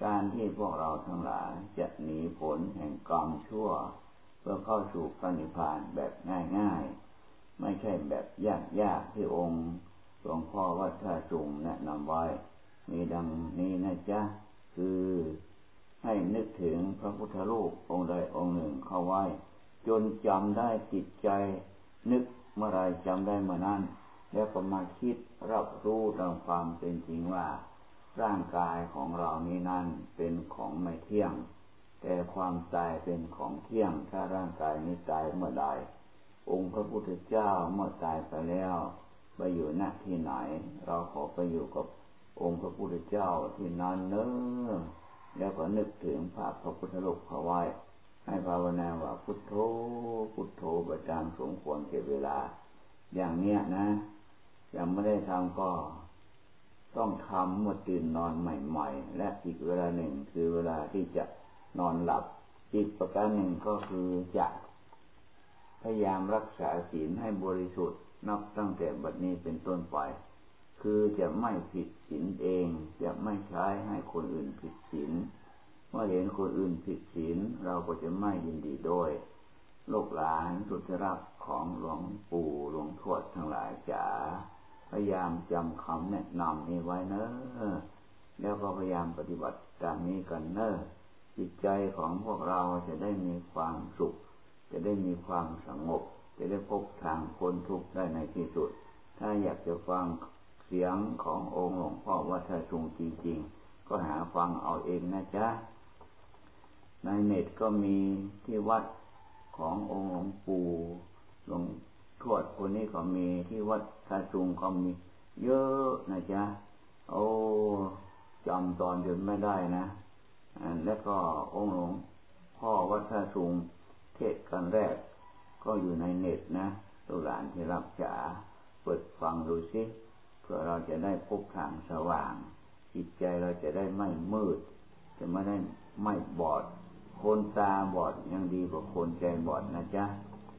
การที่พวกเราทั้งหลายจะหนีผลแห่งกรรมชั่ว เพื่อเข้าสู่พระนิพพานแบบง่ายๆ ไม่ใช่แบบยากๆที่องค์หลวงพ่อวัดท่าจุงแนะนำไว้ มีดังนี้นะจ๊ะ คือ ให้นึกถึงพระพุทธรูปองค์ใดองค์หนึ่งเข้าไว้ จนจำได้ติดใจ นึกเมื่อไรจำได้เมื่อนั้น แล้วก็มาคิดรับรู้ตามความเป็นจริงว่า ร่างกายของเรานี้นั่นเป็นของไม่เที่ยง แต่ความตายเป็นของเที่ยง ถ้าร่างกายนี้ตายเมื่อใด องค์พระพุทธเจ้าเมื่อตายไปแล้วไปอยู่ณที่ไหน เราขอไปอยู่กับองค์พระพุทธเจ้าที่นั้นเนอ แล้วก็นึกถึงพระพระพุทธรูปเขาไว้ ให้ภาวนาว่าพุทโธ พุทโธประจำสมควรเก็บเวลา อย่างเนี้ยนะ ยังไม่ได้ทำก็ต้องทำเมื่อตื่นนอนใหม่ๆ และอีกเวลาหนึ่งคือเวลาที่จะนอนหลับ อีกประการหนึ่งก็คือจะพยายามรักษาศีลให้บริสุทธิ์นับตั้งแต่บัดนี้เป็นต้นไป คือจะไม่ผิดศีลเอง จะไม่ใช้ให้คนอื่นผิดศีลเมื่อเห็นคนอื่นผิดศีลเราก็จะไม่ยินดีด้วยลูกหลานสุดรักของหลวงปู่หลวงทวดทั้งหลายจ๋าพยายามจำคำแนะนำนี้ไว้เนอะแล้วก็พยายามปฏิบัติตามนี้กันเนอะจิตใจของพวกเราจะได้มีความสุข จะได้มีความสงบ จะได้พบทางพ้นทุกข์ได้ในที่สุด ถ้าอยากจะฟัง เสียงขององค์หลวงพ่อวัดท่าชุงจริง ๆ ก็หาฟังเอาเองนะจ๊ะ ในเน็ตก็มีที่วัดขององค์หลวงปู่หลวงทวดคนนี้ก็มีที่วัดท่าจุงก็มี เยอะนะจ๊ะ โอ้จำตอนเดินไม่ได้นะแล้วก็องค์หลวงพ่อวัดท่าจุงเทศกันแรก ก็อยู่ในเน็ตนะตุหลานที่รับจ๋าเปิดฟังดูสิ พื่อเราจะได้พบทางสว่าง จิตใจเราจะได้ไม่มืด จะไม่ได้ไม่บอด คนตาบอดยังดีกว่าคนใจบอดนะจ๊ะ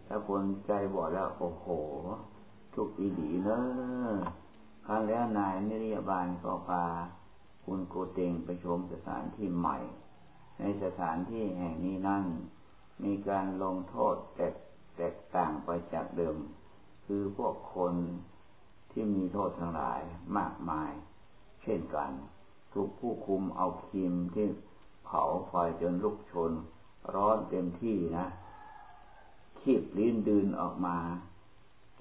ถ้าคนใจบอดแล้วโอ้โห ทุกอีดีเนอะครั้งแล้วนายนิรยาบาลก็พาคุณโกเตงไปชมสถานที่ใหม่ ในสถานที่แห่งนี้นั่นมีการลงโทษแตกแตกต่างไปจากเดิม คือพวกคน ที่มีโทษทั้งหลายมากมาย เช่นกัน ถูกผู้คุมเอาคีมที่เผาไฟจนลุกชน ร้อนเต็มที่นะ ขีบลิ้นดึงออกมา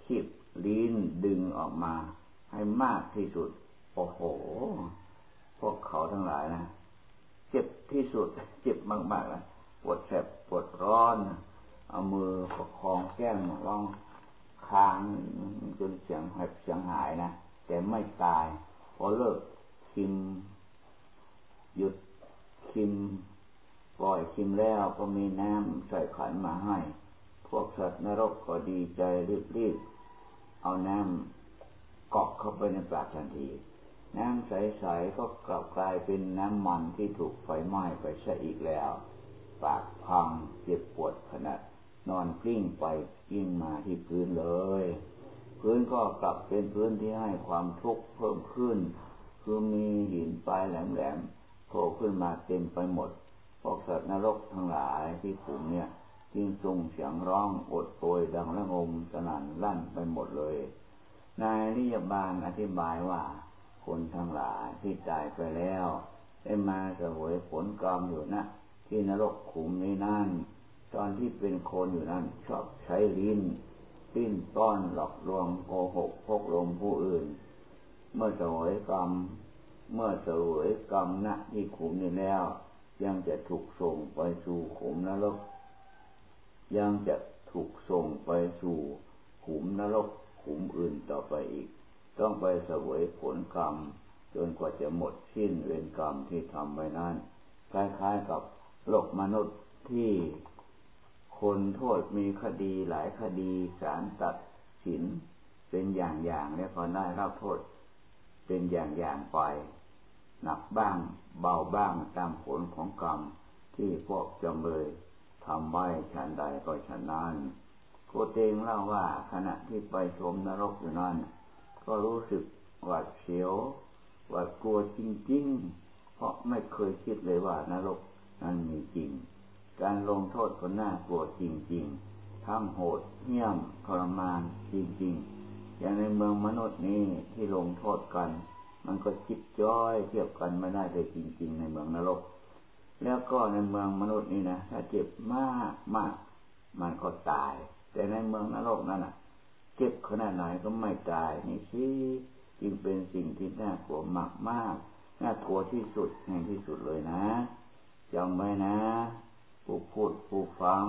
ขีบลิ้นดึงออกมา ให้มากที่สุด โอ้โห พวกเขาทั้งหลายนะ เจ็บที่สุด เจ็บมากๆนะ ปวดแสบปวดร้อน เอามือประคองแก้มร้อง ค้างจนเสียงหายเสียงหายนะแต่ไม่ตายพอเลิกคิมหยุดคิมปล่อยคิมแล้วก็มีน้ำใส่ขันมาให้ พวกสัตว์นรกก็ดีใจรีบๆเอาน้ำเกาะเข้าไปในปากทันที น้ำใสๆก็กลับกลายเป็นน้ำมันที่ถูกไฟไหม้ไปซะอีกแล้ว ปากพังเจ็บปวดขนาด นอนกลิ้งไปกลิ้งมาที่พื้นเลย พื้นก็กลับเป็นพื้นที่ให้ความทุกข์เพิ่มขึ้น คือมีหินปลายแหลมๆโผล่ขึ้นมาเต็มไปหมด พวกสัตว์นรกทั้งหลายที่ขุมเนี่ยจึงส่งเสียงร้องอดโอยดังระงมสนั่นลั่นไปหมดเลย นายนิยบาลอธิบายว่า คนทั้งหลายที่ตายไปแล้ว ได้มาเสวยผลกรรมอยู่นะ ที่นรกขุมนี้นั่น ตอนที่เป็นคนอยู่นั้น ชอบใช้ลิ้นปิ้นต้อนหลอกลวงโกหกพกลมผู้อื่น เมื่อเสวยกรรม เมื่อเสวยกรรมณที่ขุมนี้แล้ว ยังจะถูกส่งไปสู่ขุมนรก ยังจะถูกส่งไปสู่ขุมนรกขุมอื่นต่อไปอีก ต้องไปเสวยผลกรรม จนกว่าจะหมดสิ้นเวรกรรมที่ทำไว้นั้น คล้ายๆกับโลกมนุษย์ที่ คนโทษมีคดีหลายคดีศาลตัดสินเป็นอย่างอย่างแล้วก็ได้รับโทษ เป็นอย่างอย่างไปหนักบ้างเบาบ้างตามผลของกรรมที่พวกจำเลยทำไว้ฉันใดก็ฉันนั้นโคเตงเล่าว่าขณะที่ไปชมนรกอยู่นั้น ก็รู้สึกหวาดเสียวหวาดกลัวจริงๆ เพราะไม่เคยคิดเลยว่านรกนั้นมีจริง การลงโทษคนหน้ากลัวจริงๆทั้งโหดเหี้ยมทรมานจริงๆ อย่างในเมืองมนุษย์นี้ที่ลงโทษกัน มันก็จิบจ้อยเทียบกันไม่ได้เลยจริง ๆ ในเมืองนรก แล้วก็ในเมืองมนุษย์นี่นะถ้าเจ็บมากมากมันก็ตาย แต่ในเมืองนรกนั่นอะ เจ็บขนาดไหนก็ไม่ตายนี่สิจึงเป็นสิ่งที่น่ากลัวมากมากน่ากลัวที่สุดแห่งที่สุดเลยนะจำไว้นะ ผู้พูดผู้ฟัง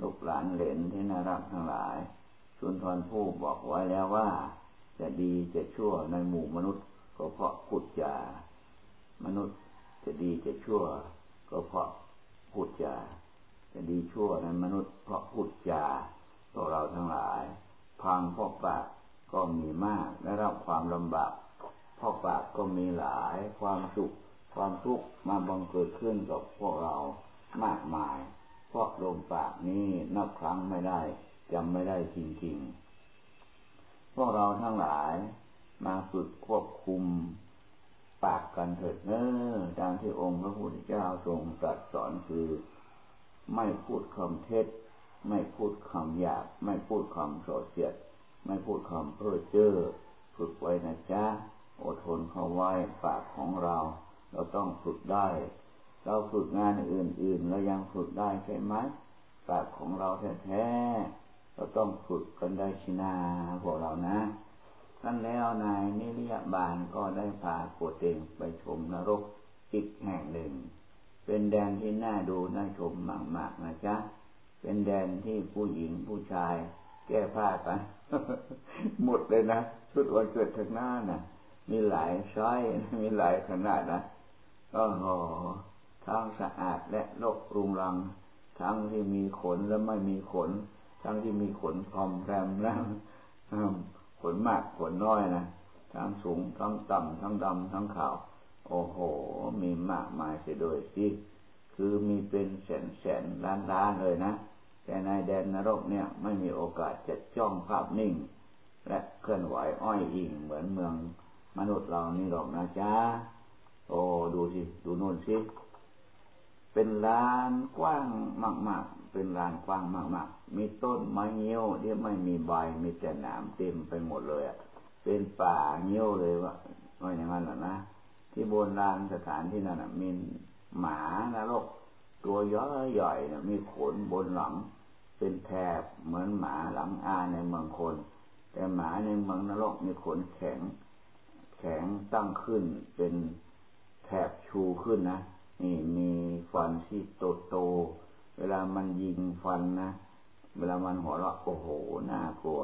ลูกหลานเหลนที่น่ารักทั้งหลายสุนทรผู้บอกไว้แล้วว่า จะดีจะชั่วในหมู่มนุษย์ ก็เพราะพูดจามนุษย์จะดีจะชั่ว ก็เพราะพูดจาจะดีชั่วในมนุษย์เพราะพูดจาพวกเราทั้งหลายพังพ่อปากก็มีมากได้รับความลำบากพ่อปากก็มีหลายความสุขความทุกข์มาบังเกิดขึ้นกับพวกเรา มากมาย เพราะลมปากนี้นับครั้งไม่ได้จำไม่ได้จริงๆ พวกเราทั้งหลายมาฝึกควบคุมปากกันเถิดเนอ้อตามที่องค์พระพุทธเจ้าทรงตรัสสอนคือ ไม่พูดคำเท็จ ไม่พูดคำหยาบ ไม่พูดคำโสเสียด ไม่พูดคำเพ้อเจ้อฝึกไว้นะจ๊ะอดทนเข้าไว้ปากของเรา เราต้องฝึกได้ เราฝึกงานอื่น ๆ เรายังฝึกได้ใช่ไหมปากของเราแท้ๆเราต้องฝึกกันได้ชินาพวกเรานะท่านแล้วนายนิริยบาลก็ได้พาโกเตงไปชมนรกอีกแห่งหนึ่ง เป็นแดนที่น่าดูน่าชมมากๆนะจ๊ะ เป็นแดนที่ผู้หญิงผู้ชาย แก้ผ้ากันหมดเลยนะชุดวันเกิดทางหน้านะ่ะ มีหลายไซส์มีหลายขนาดนะก็หอ ทั้งสะอาดและโลกรุงรัง ทั้งที่มีขนและไม่มีขน ทั้งที่มีขนพอมแรมแล้ขนมากขนน้อยนะทั้งสูงทั้งต่ำทั้งดำทั้งขาว โอ้โห มีมากมายเสียโดยสิคือมีเป็นแสนแสนล้านล้านเลยนะ แต่ในแดนนรกเนี่ยไม่มีโอกาสจะจ้องภาพนิ่ง และเคลื่อนไหวอ้อยอิงเหมือนเมืองมนุษย์เรานี่หรอกนะจ๊ะโอ้ดูสิ ดูโน่นสิ เป็นลานกว้างมาก ๆ เป็นลานกว้างมาก ๆ มีต้นไม้เงี้ยวที่ไม่มีใบมีแต่หนามเต็มไปหมดเลยอะเป็นป่าเงี้ยวเลยว่าว่าอย่างนั้นแหละนะที่โบราณสถานที่นั่นมีหมานรกตัวย้อยใหญ่นะมีขนบนหลัง เป็นแถบเหมือนหมาหลังอาในเมืองคน แต่หมาในเมืองนรกมีขนแข็ง แข็งตั้งขึ้นเป็นแถบชูขึ้นนะ นี่มีฟันที่โตโต เวลามันยิงฟันนะ เวลามันหัวเราะโอ้โห น่ากลัว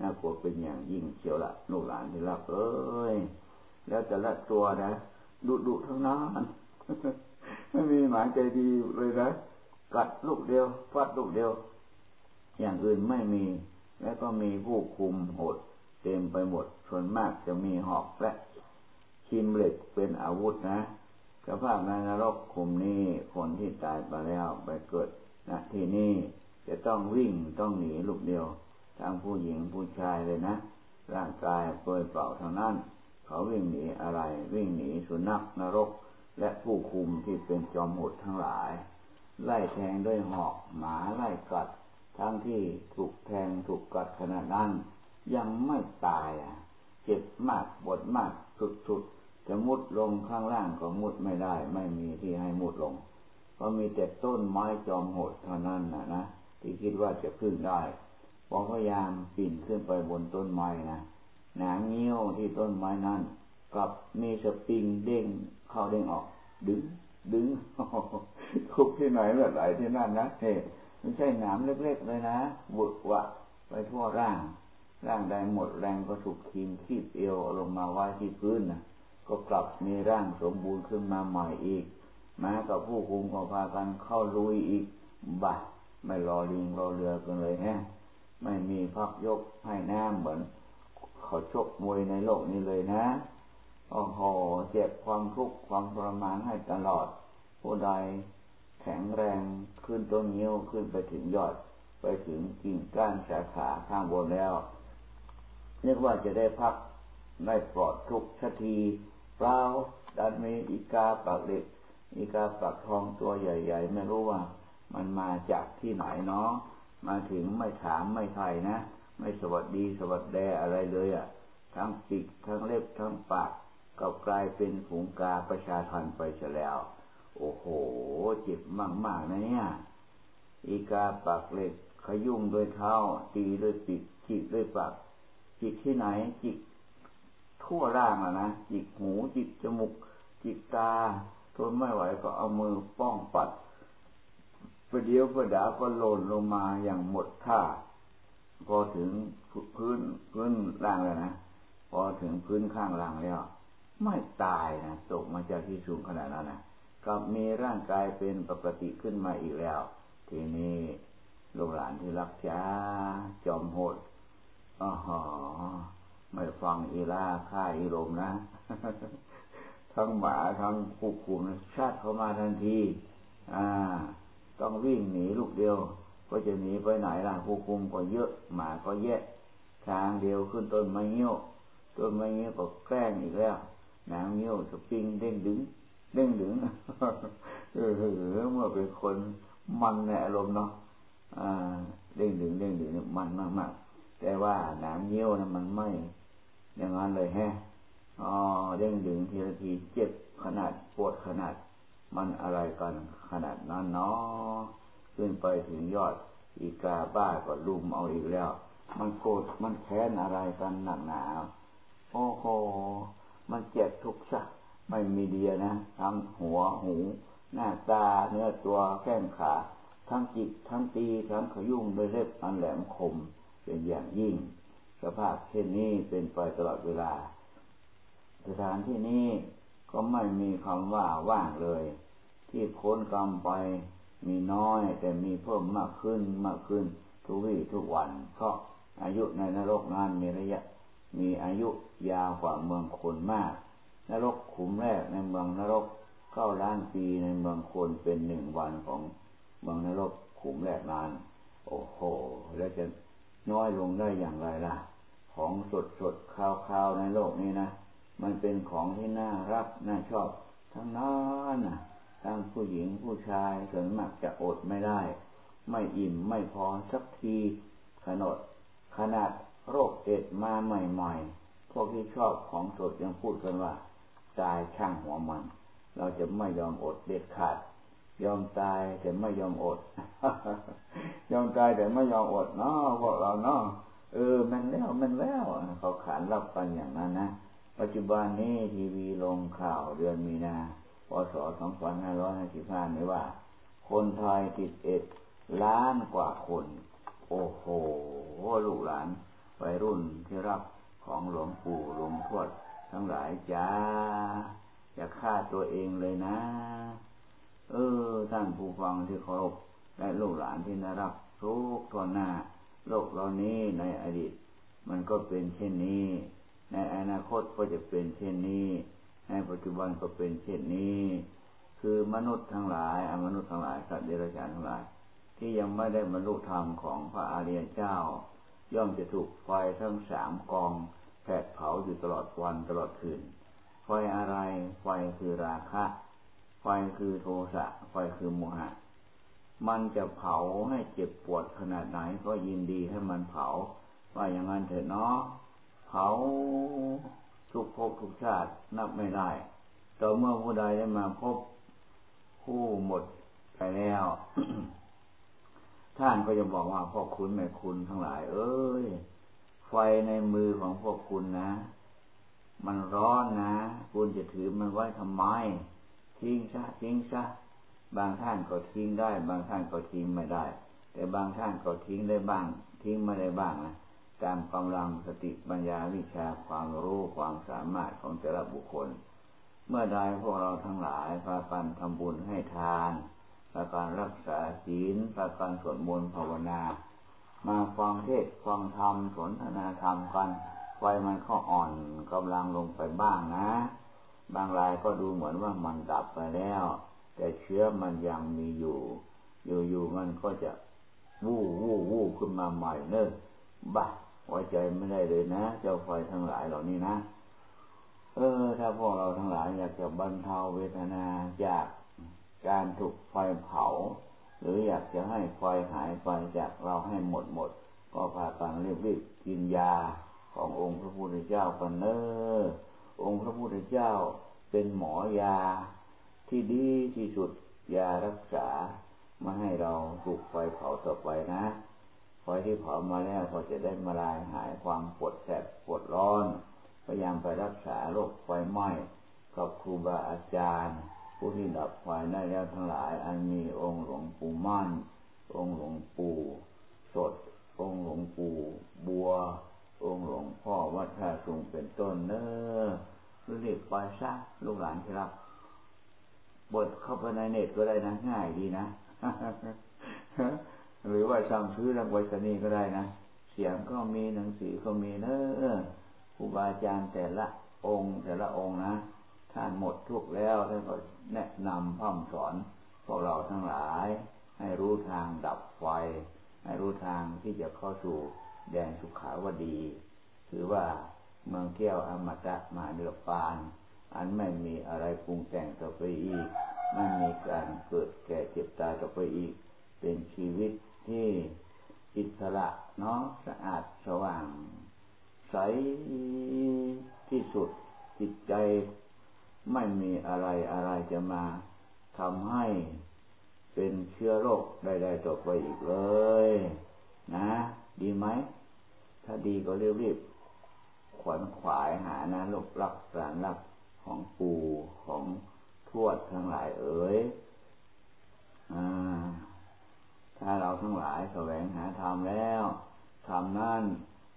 น่ากลัวเป็นอย่างยิ่งเชียวละลูกหลานที่รักเอ้ย แล้วแต่ละตัวนะดุดุทั้งนั้น ไม่มีหมายใจดีเลยนะ กัดลูกเดียวฟัดลูกเดียว อย่างอื่นไม่มี แล้วก็มีผู้คุมโหดเต็มไปหมด ส่วนมากจะมีหอกและคิมเหล็กเป็นอาวุธนะ สภาพในนรกคุมนี้คนที่ตายไปแล้วไปเกิดณที่นี่จะต้องวิ่งต้องหนีลูกเดียวทั้งผู้หญิงผู้ชายเลยนะ ร่างกายเปื่อยเปล่าทั้งนั้น เขาวิ่งหนีอะไร วิ่งหนีสุนัขนรก และผู้คุมที่เป็นจอมโหดทั้งหลาย ไล่แทงด้วยหอกหมาไล่กัด ทั้งที่ถูกแทงถูกกัดขนาดนั้น ยังไม่ตายอะ เจ็บมากปวดมากสุดๆ จะมุดลงข้างล่างก็มุดไม่ได้ ไม่มีที่ให้มุดลง ก็มีแต่ต้นไม้จอมโหดเท่านั้นนะนะที่คิดว่าจะขึ้นได้พอพยายามปีนขึ้นไปบนต้นไม้นะหนามเงี้ยวที่ต้นไม้นั้นกับมีสปริงเด้งเข้าเด้งออก ดึงดึงทุกที่ไหนเลือดไหลที่นั่นนะเฮ้ไม่ใช่หนามเล็ก ๆ เลยนะบวกวะไปทั่วร่าง ร่างใดหมดแรงก็ถูกคีมคีบเอวลงมาไว้ที่พื้นนะ ก็กลับมีร่างสมบูรณ์ขึ้นมาใหม่อีกแม้กับผู้คุมก็พากันเข้าลุยอีกบะไม่รอลิงรอเรือกันเลยฮะไม่มีพักยกให้น้ำเหมือนเขาชกมวยในโลกนี้เลยนะโอ้โหเจ็บความทุกข์ความทรมานให้ตลอด ผู้ใดแข็งแรงขึ้นต้นนิ้วขึ้นไปถึงยอด ไปถึงกิ่งก้านสาขาข้างบนแล้วเรียกว่าจะได้พักได้ปลอดทุกข์ทัที เปล่าดันมีอีกาปากเล็กอีกาปักทองตัวใหญ่ ๆ ไม่รู้ว่า มันมาจากที่ไหนเนาะมาถึงไม่ถามไม่ไถ่นะ ไม่สวัสดีสวัสดีอะไรเลยอะ่ะ ทั้งปีกทั้งเล็บทั้งปากก็กลายเป็นฝูงกาประชาทันไปเสียแล้ว โอ้โหเจ็บมากๆนะเนี่ย อีกาปากเหล็กขยุ่งด้วยเท้าตีด้วยปีกจิกด้วยปากจิกที่ไหนจิก ทั่วร่างอะนะจิกหูจิกจมูกจิกตาทนไม่ไหวก็เอามือป้องปัดประเดี๋ยวประดาก็หล่นลงมาอย่างหมดท่า พอถึงพื้นพื้นล่างแล้วนะพอถึงพื้นข้างล่างแล้ว ไม่ตายนะตกมาจากที่สูงขนาดนั้นนะกลับมีร่างกายเป็นปกติขึ้นมาอีกแล้ว ทีนี้ลูกหลานที่รักจ้าจอมโหดอ๋อ ไม่ฟังอีล่าค่าอีลมนะ ทั้งหมาทั้งผู้คุมชาติเข้ามาทันที อ่า ต้องวิ่งหนีลูกเดียว ก็จะหนีไปไหนล่ะผู้คุมก็เยอะหมาก็แยะทางเดียวขึ้นต้นไม้เงี้ยวต้นไม้เงี้ยวก็แกล้งอีกแล้วหนางเงี้ยวสปริงเด้งดึงเด้งดึงเออเมื่อเป็นคนมันในอารมณ์เนาะอ่าเด้งดึงเด้งดึงมันมากมากแต่ว่าหนางเงี้ยวนะมันไม่ อย่างนั้นเลยแฮะอ๋อเด้งดึงทีละทีเจ็บขนาดปวดขนาด มันอะไรกันขนาดนั้นเนาะขึ้นไปถึงยอด อีกาบ้าก็ลุมเอาอีกแล้ว มันโกรธมันแค้นอะไรกันหนักหนาโอ้โหมันเจ็บทุกชะไม่มีเดียนะทั้งหัวหู หน้าตาเนื้อตัวแข้งขา ทั้งจิตทั้งตีทั้งขยุ่งด้วยเล็บอันแหลมคมเป็นอย่างยิ่ง ภาพเช่นนี้เป็นไปตลอดเวลา สถานที่นี้ก็ไม่มีคำว่าว่างเลย ที่พ้นกรรมไปมีน้อย แต่มีเพิ่มมากขึ้นมากขึ้น ทุกวี่ทุกวัน เพราะอายุในนรกนั้นมีระยะ มีอายุยาวกว่าเมืองคนมาก นรกขุมแรกในเมืองนรกเก้าล้านปีในเมืองคนเป็นหนึ่งวันของเมืองนรกขุมแรกนั้น โอ้โห แล้วจะน้อยลงได้อย่างไรล่ะ ของสดสดข้าวๆในโลกนี้นะมันเป็นของที่น่ารักน่าชอบ ทั้งนั้นนะทั้งผู้หญิงผู้ชายส่วนมากจะอดไม่ได้ ไม่อิ่มไม่พอสักทีขนดขนาดโรคเอ็ดมาใหม่ๆ พวกที่ชอบของสดยังพูดกันว่า ตายช่างหัวมัน เราจะไม่ยอมอดเด็ดขาด ยอมตายแต่ไม่ยอมอด ยอมตายแต่ไม่ยอมอดเนาะพวกเราเนาะ เออ มันแล้วมันแล้วเขาขานรับกันอย่างนั้นนะปัจจุบันนี้ทีวีลงข่าวเดือนมีนาพศ2555นี้ว่า คนไทยติดเอ็ดล้านกว่าคน โอ้โห ลูกหลานวัยรุ่นที่รับของหลวงปู่หลวงทวด ทั้งหลายจ้า อย่าฆ่าตัวเองเลยนะ เออ ท่านผู้ฟังที่เคารพและลูกหลานที่น่ารักทุกทวหน้า โลกเรานี้ในอดีต มันก็เป็นเช่นนี้ ในอนาคตก็จะเป็นเช่นนี้ ในปัจจุบันก็เป็นเช่นนี้ คือมนุษย์ทั้งหลายอมนุษย์ทั้งหลายสัตว์เดรัจฉานทั้งหลาย ที่ยังไม่ได้บรรลุธรรมของพระอริยเจ้า ย่อมจะถูกไฟทั้งสามกองแผดเผาอยู่ตลอดวันตลอดคืน ไฟอะไร ไฟคือราคะ ไฟคือโทสะ ไฟคือโมหะ มันจะเผาให้เจ็บปวดขนาดไหนก็ยินดีให้มันเผา ว่าอย่างนั้นเถอะเนาะเผาทุกภพทุกชาตินับไม่ได้ต่อเมื่อผู้ใดได้มาพบผู้หมดไปแล้ว ท่านก็จะบอกว่าพ่อคุณแม่คุณทั้งหลาย เอ้ย ไฟในมือของพวกคุณนะ มันร้อนนะ คุณจะถือมันไว้ทำไมทิ้งซะทิ้งซะ บางท่านก็ทิ้งได้ บางท่านก็ทิ้งไม่ได้ แต่บางท่านก็ทิ้งได้บ้าง ทิ้งไม่ได้บ้างนะตามกำลังสติปัญญาวิชาความรู้ความสามารถของแต่ละบุคคล เมื่อใดพวกเราทั้งหลายพากันทำบุญให้ทานพาการรักษาศีลพาการสวดมนต์ภาวนา มาฟังเทศฟังธรรมสนทนาธรรมกันไฟมันก็อ่อนกำลังลงไปบ้างนะ บางรายก็ดูเหมือนว่ามันดับไปแล้ว แต่เชื้อมันยังมีอยู่ อยู่ๆมันก็จะวู้วู้วู้ขึ้นมาใหม่เนอะบ้าไว้ใจไม่ได้เลยนะ เจ้าไฟทั้งหลายเหล่านี้นะ เออ ถ้าพวกเราทั้งหลายอยากจะบรรเทาเวทนาจากการถูกไฟเผา หรืออยากจะให้ไฟหายไปจากเราให้หมดหมด ก็พากันรีบรีบกินยาขององค์พระพุทธเจ้ากันเนอองค์พระพุทธเจ้าเป็นหมอยา ที่ดีที่สุดยารักษาไม่ให้เราถูกไฟเผาต่อไปนะไฟที่เผามาแล้วก็จะได้มาลายหายความปวดแสบปวดร้อนพยายามไปรักษาโรคไฟไหม้กับครูบาอาจารย์ ผู้ที่ดับไฟได้แล้วทั้งหลาย อันมีองค์หลวงปู่มั่น องค์หลวงปู่สด องค์หลวงปู่บัว องค์หลวงพ่อวัดท่าสุงเป็นต้นเนอเรียกไปซะลูกหลานที่รับ บทเข้าไปในเน็ตก็ได้นะ ง่ายดีนะ หรือว่าสั่งซื้อทางไวสนีก็ได้นะ เสียงก็มีหนังสือก็มีเนอครูบาอาจารย์แต่ละองค์ แต่ละองค์นะท่านหมดทุกแล้วท่านก็แนะนำพ่อสอน พวกเราทั้งหลาย ให้รู้ทางดับไฟ ให้รู้ทางที่จะเข้าสู่แดนสุขาวดี ถือว่าเมืองเกี้ยวอมตะมหาเดือปาน อันไม่มีอะไรปรุงแต่งต่อไปอีก ไม่มีการเกิดแก่เจ็บตายต่อไปอีก เป็นชีวิตที่อิสระเนาะสะอาดสว่าง ใสที่สุดจิตใจ ไม่มีอะไรอะไรจะมาทำให้เป็นเชื้อโรคใดๆต่อไปอีกเลย นะ ดีไหม ถ้าดีก็รีบๆขวนขวายหานะลูกรักสารรัก ของปู่ของทวดทั้งหลายเอ๋ยถ้าเราทั้งหลายแสวงหาธรรมแล้วธรรมนั้น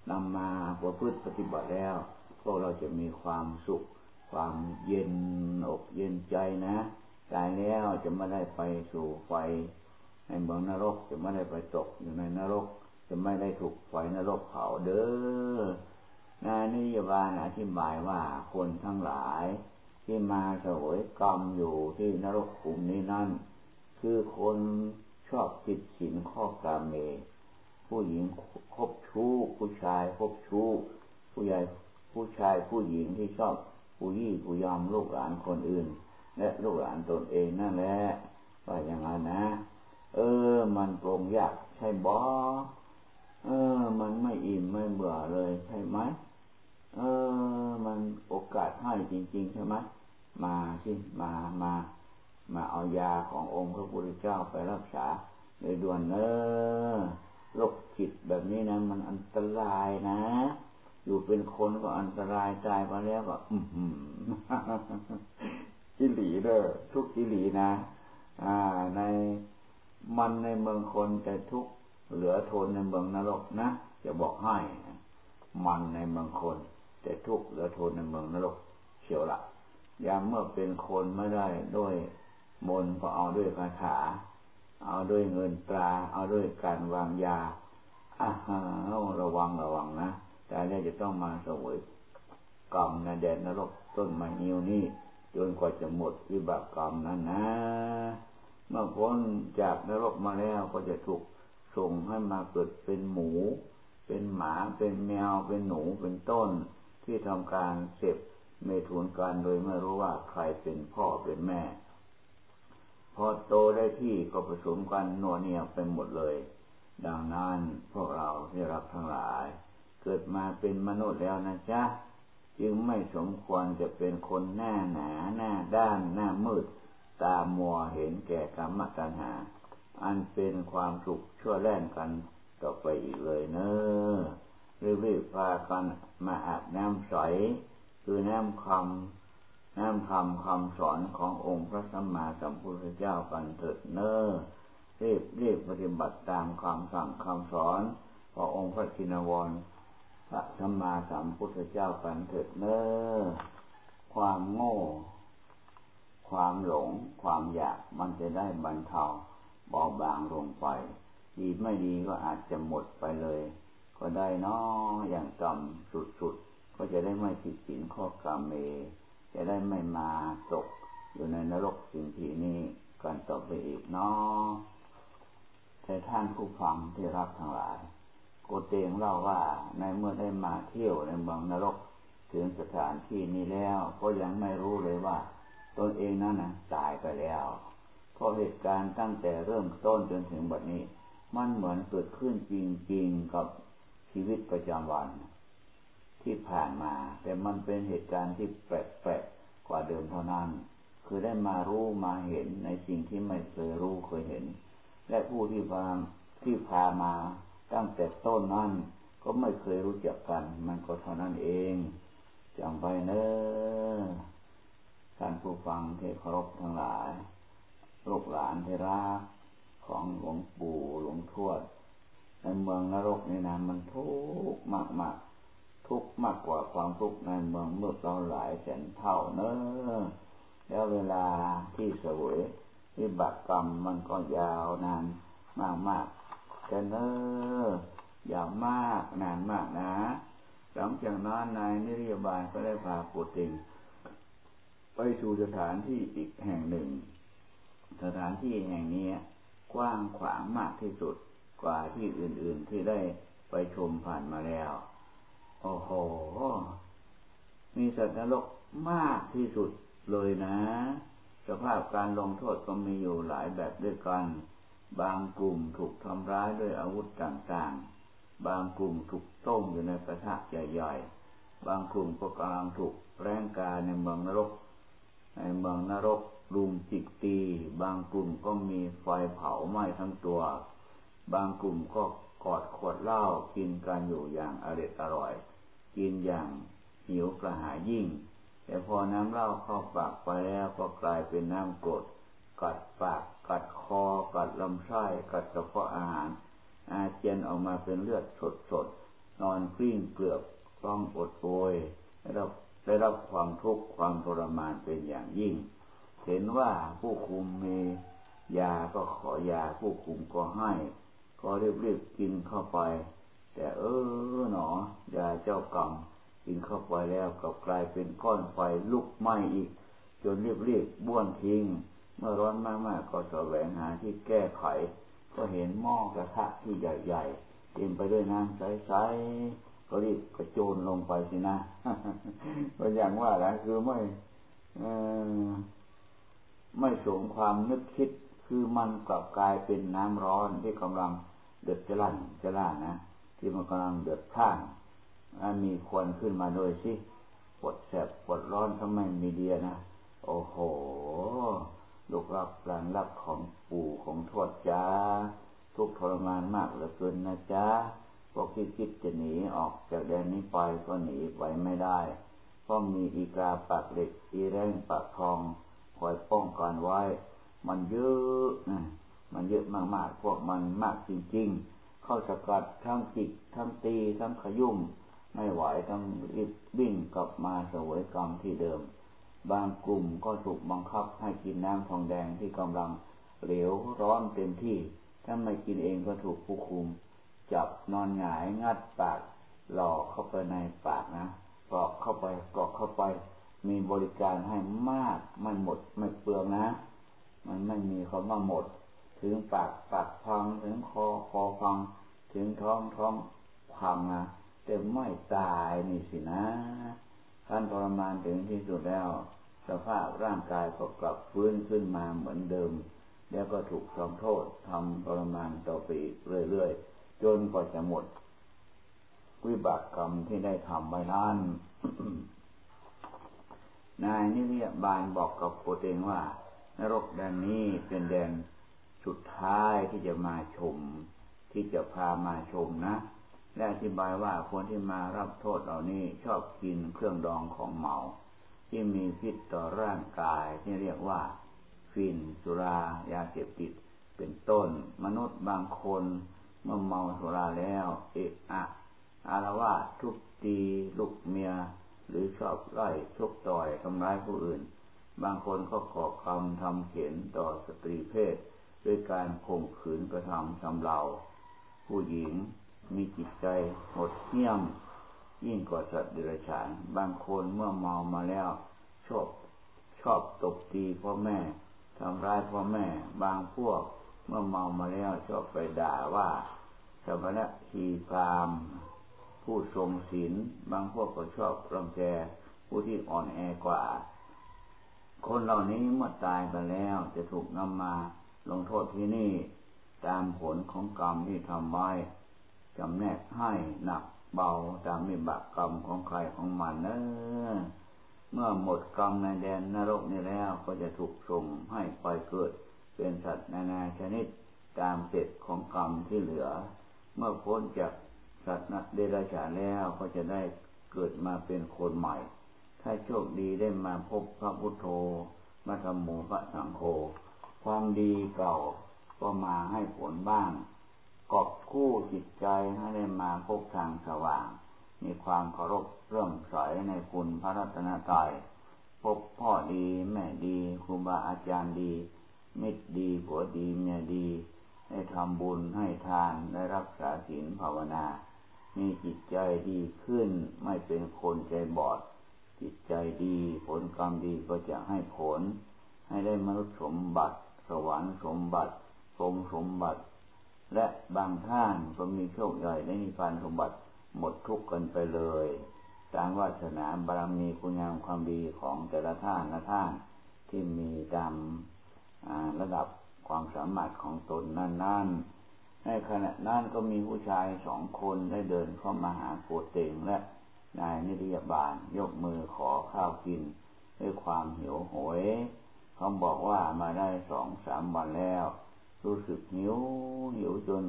นำมาประพฤติปฏิบัติแล้ว พวกเราจะมีความสุข ความเย็นอกเย็นใจนะตายแล้วจะไม่ได้ไปสู่ไฟในเมืองนรกจะไม่ได้ไปตกอยู่ในนรก จะไม่ได้ถูกไฟนรกเผาเด้อ นานิยบาลอธิบายว่าคนทั้งหลายที่มาสวยกรรมอยู่ที่นรกขุมนี้นั่น คือคนชอบผิดศีลข้อกามเม ผู้หญิงคบชู้ ผู้ชายคบชู้ ผู้ใหญ่ผู้ชายผู้หญิงที่ชอบผู้ยี่ผู้ยอมลูกหลานคนอื่น และลูกหลานตนเองนั่นแหละว่าอย่างนั้นนะ เออ มันปรงยากใช่บอเออ มันไม่อิ่มไม่เบื่อเลยใช่ไหม เออ มันโอกาสให้จริง ๆ ใช่ไหมมาที่มามามาเอายาขององค์พระพุทธเจ้าไปรักษาโดยด่วนเนอโรคจิตแบบนี้นะ มันอันตรายนะ อยู่เป็นคนก็อันตรายตายไปแล้วก็อืมกิหลีเด้อทุกกิหลีนะ อ่า ในมันในเมืองคนแต่ทุกเหลือทนในเมืองนรกนะ จะบอกให้ มันในเมืองคน แต่ทุกเหลือทนในเมืองนรกเชียวละยามเมื่อเป็นคนไม่ได้ด้วยมนก็เอาด้วยคาถา เอาด้วยเงินตรา เอาด้วยการวางยาอ่าระวังระวังนะแต่เนี่ยจะต้องมาสวยกรรมในแดนนรกต้นไม้นิ้วนี่จนกว่าจะหมดวิบากกรรมนั้นนะเมื่อพ้นจากนรกมาแล้วก็จะถูกส่งให้มาเกิดเป็นหมู เป็นหมาเป็นแมวเป็นหนูเป็นต้น ที่ทำการเสพเมถุนกันโดยไม่รู้ว่าใครเป็นพ่อเป็นแม่ พอโตได้ที่ก็ผสมกันนัวเนียไปหมดเลย ดังนั้นพวกเราที่รักทั้งหลาย เกิดมาเป็นมนุษย์แล้วนะจ๊ะจึงไม่สมควรจะเป็นคนหน้าหนาหน้าด้านหน้ามืด ตามัวเห็นแก่กรรมตัณหา อันเป็นความสุขชั่วแล่นกันต่อไปอีกเลยเนอะ รีบๆพากันมาอาบน้ำใส คือแนมคำแนมคำคำสอนขององค์พระสัมมาสัมพุทธเจ้ากันเถิดเนอรีบรีบปฏิบัติตามคำสั่งคำสอนขององค์พระชินวรพระสัมมาสัมพุทธเจ้ากันเถิดเนอความโง่ ความหลง ความอยากมันจะได้บรรเทาเบาบางลงไป ดีไม่ดีก็อาจจะหมดไปเลย ก็ได้น้ออย่างต่ำสุดๆ ก็จะได้ไม่ผิดศีลข้อกรรมเม จะได้ไม่มาตกอยู่ในนรกสิ่งที่นี้กันต่อไปอีกเนาะแต่ท่านผู้ฟังที่รักทั้งหลายโกเตงเล่าว่าในเมื่อได้มาเที่ยวในเมืองนรกถึงสถานที่นี้แล้ว ก็ยังไม่รู้เลยว่าตนเองนั้นนะตายไปแล้วเพราะเหตุการณ์ตั้งแต่เริ่มต้นจนถึงบัดนี้ มันเหมือนเกิดขึ้นจริงๆกับ ชีวิตประจำวันที่ผ่านมา แต่มันเป็นเหตุการณ์ที่แปลกๆกว่าเดิมเท่านั้น คือได้มารู้มาเห็นในสิ่งที่ไม่เคยรู้เคยเห็น และผู้ที่พาที่พามาตั้งแต่ต้นนั้นก็ไม่เคยรู้จักกัน มันก็เท่านั้นเองจำไปเนอะท่านผู้ฟังที่เคารพทั้งหลายลูกหลานที่รักของหลวงปู่หลวงทวด ในเมืองนรกในี่นมันทุกข์มากๆทุกข์มากกว่าความทุกข์ในเมืองมืดเราหลายแสนเท่าเนอะแล้วเวลาที่สวยวิบากกรรมมันก็ยาวนานมากมากแต่เนอยาวมากนานมากนะหลังจากนั้นนายนิรยบาลก็ได้พาปุติงไปสู่สถานที่อีกแห่งหนึ่ง สถานที่แห่งนี้กว้างขวางมากที่สุด กว่าที่อื่น ๆที่ได้ไปชมผ่านมาแล้ว โอ้โห มีสัตว์นรกมากที่สุดเลยนะ สภาพการลงโทษก็มีอยู่หลายแบบด้วยกัน บางกลุ่มถูกทำร้ายด้วยอาวุธต่างๆ บางกลุ่มถูกต้มอยู่ในกระทะใหญ่ๆ บางกลุ่มก็กำลังถูกแรงกายในเมืองนรก ในเมืองนรกรุมจิกตี บางกลุ่มก็มีไฟเผาไหม้ทั้งตัว บางกลุ่มก็กอดขวดเหล้ากินกันอยู่อย่างอร็ดอร่อย กินอย่างหิวกระหายยิ่ง แต่พอน้ำเหล้าเข้าปากไปแล้วก็กลายเป็นน้ำกรด กัดปาก กัดคอ กัดลำไส้ กัดกระเพาะอาหาร อาเจียนออกมาเป็นเลือดสดสดนอนกลิ้งเกลือกต้องอดโวยได้รับได้รับความทุกข์ความทรมานเป็นอย่างยิ่ง เห็นว่าผู้คุมมียาก็ขอยาผู้คุมก็ให้ ก็รีบๆกินเข้าไป แต่เออหนอยาเจ้ากรรมกินเข้าไปแล้วก็กลายเป็นก้อนไฟลุกไหม้อีก จนรีบๆบ้วนทิ้ง เมื่อร้อนมากๆก็แสวงหาที่แก้ไข ก็เห็นหม้อกระทะที่ใหญ่ๆเต็มไปด้วยน้ำใสๆก็รีบกระโจนลงไปสินะก็อย่างว่าแหละคือไม่ไม่สมความนึกคิดคือมันกลับกลายเป็นน้ำร้อนที่กำลัง เดือดจะลั่นจะล่านะที่มันกำลังเดือดข้างมีควันขึ้นมาโดยสิปวดแสบปวดร้อนทำไมมีเดียนะโอ้โห ลูกรับหลานรับของปู่ของทวดจ้า ทุกทรมานมากเหลือเกินนะจ๊ะพวกที่คิดจะหนีออกจากแดนนี้ไปก็หนีไปไม่ได้เพราะมีอีกาปากเหล็กอีแรงปากทองคอยป้องกันไว้ มันเยอะนะ มันเยอะมากๆ พวกมันมากจริงๆ เข้าสกัดทั้งจิกทั้งตีทั้งขยุ่ม ไม่ไหวต้องรีบวิ่งกลับมาเสวยกรรมที่เดิม บางกลุ่มก็ถูกบังคับให้กินน้ำทองแดงที่กำลังเหลวร้อนเต็มที่ ถ้าไม่กินเองก็ถูกผู้คุม จับนอนหงายงัดปากหลอกเข้าไปในปากนะกรอกเข้าไปกรอกเข้าไป มีบริการให้มาก ไม่หมด ไม่เปลืองนะ มันไม่มีคำว่าหมด ถึงปากปากพังถึงคอคอพัง ถึงท้องท้องพังนะแต่ไม่ตายนี่สินะท่านทรมานถึงที่สุดแล้ว สภาพร่างกายก็กลับฟื้นขึ้นมาเหมือนเดิม แล้วก็ถูกทำโทษทำทรมานต่อไปเรื่อยๆจนกว่าจะหมด วิบากกรรมที่ได้ทำไว้นั้นนายนิเวศบาลบอกกับโปเองว่านรกแดนนี้เป็นแดน สุดท้ายที่จะมาชม ที่จะพามาชมนะและอธิบายว่าคนที่มารับโทษเหล่านี้ชอบกินเครื่องดองของเมา ที่มีพิษต่อร่างกายที่เรียกว่าฟินสุรายาเสพติดเป็นต้น มนุษย์บางคนเมื่อเมาสุราแล้ว เอะอะอารวาสทุบตีลูกเมีย หรือชอบไล่ชกต่อยทำร้ายผู้อื่น บางคนก็ก่อคำทำเขียนต่อสตรีเพศ ด้วยการข่มขืนกระทำชำเรา ผู้หญิงมีจิตใจหดเหี้ยม ยิ่งกว่าสัตว์เดรัจฉาน บางคนเมื่อเมามาแล้ว ชอบชอบตบตีพ่อแม่ทำร้ายพ่อแม่ บางพวก เมื่อเมามาแล้วชอบไปด่าว่าสมณะทีพรามผู้ทรงศีลบางพวกก็ชอบรังแกผู้ที่อ่อนแอกว่า คนเหล่านี้เมื่อตายไปแล้วจะถูกนำมา ลงโทษที่นี่ตามผลของกรรมที่ทำไว้จำแนกให้หนักเบาตามมีบากกรรมของใครของมันเนอเมื่อหมดกรรมในแดนนรกนี้แล้วก็จะถูกส่งให้ไปเกิด เป็นสัตว์นานาชนิดตามเศษของกรรมที่เหลือ เมื่อพ้นจากสัตว์นัดเดรัจฉานแล้วก็จะได้เกิดมาเป็นคนใหม่ ถ้าโชคดีได้มาพบพระพุทโธมาธรรมโมพระสังโฆ ความดีเก่าก็มาให้ผลบ้าง กอบคู่จิตใจให้ได้มาพบทางสว่าง มีความเคารพเรื่มใสในคุณพระรัตนตรัยพบพ่อดีแม่ดีครูบาอาจารย์ดี มิตรดีผัวดีเมียดี ได้ทำบุญให้ทานได้รักษาศีลภาวนา มีจิตใจดีขึ้นไม่เป็นคนใจบอด จิตใจดี ผลกรรมดีก็จะให้ผล ให้ได้มนุษย์สมบัติ สวรรค์สมบัติสมสมบัติ และบางท่านก็มีโชคใหญ่ได้มีพานสมบัติหมดทุกข์กันไปเลยตามวาสนาบารมีคุณงามความดีของแต่ละท่านละท่านที่มีตามระดับความสามารถของตนนั่นๆ ในขณะนั้นก็มีผู้ชายสองคนได้เดินเข้ามาหาโกเตงและนายนิรยาบาลยกมือขอข้าวกิน ด้วยความหิวโหย เขาบอกว่ามาได้สองสามวันแล้ว รู้สึกหิวหิวจน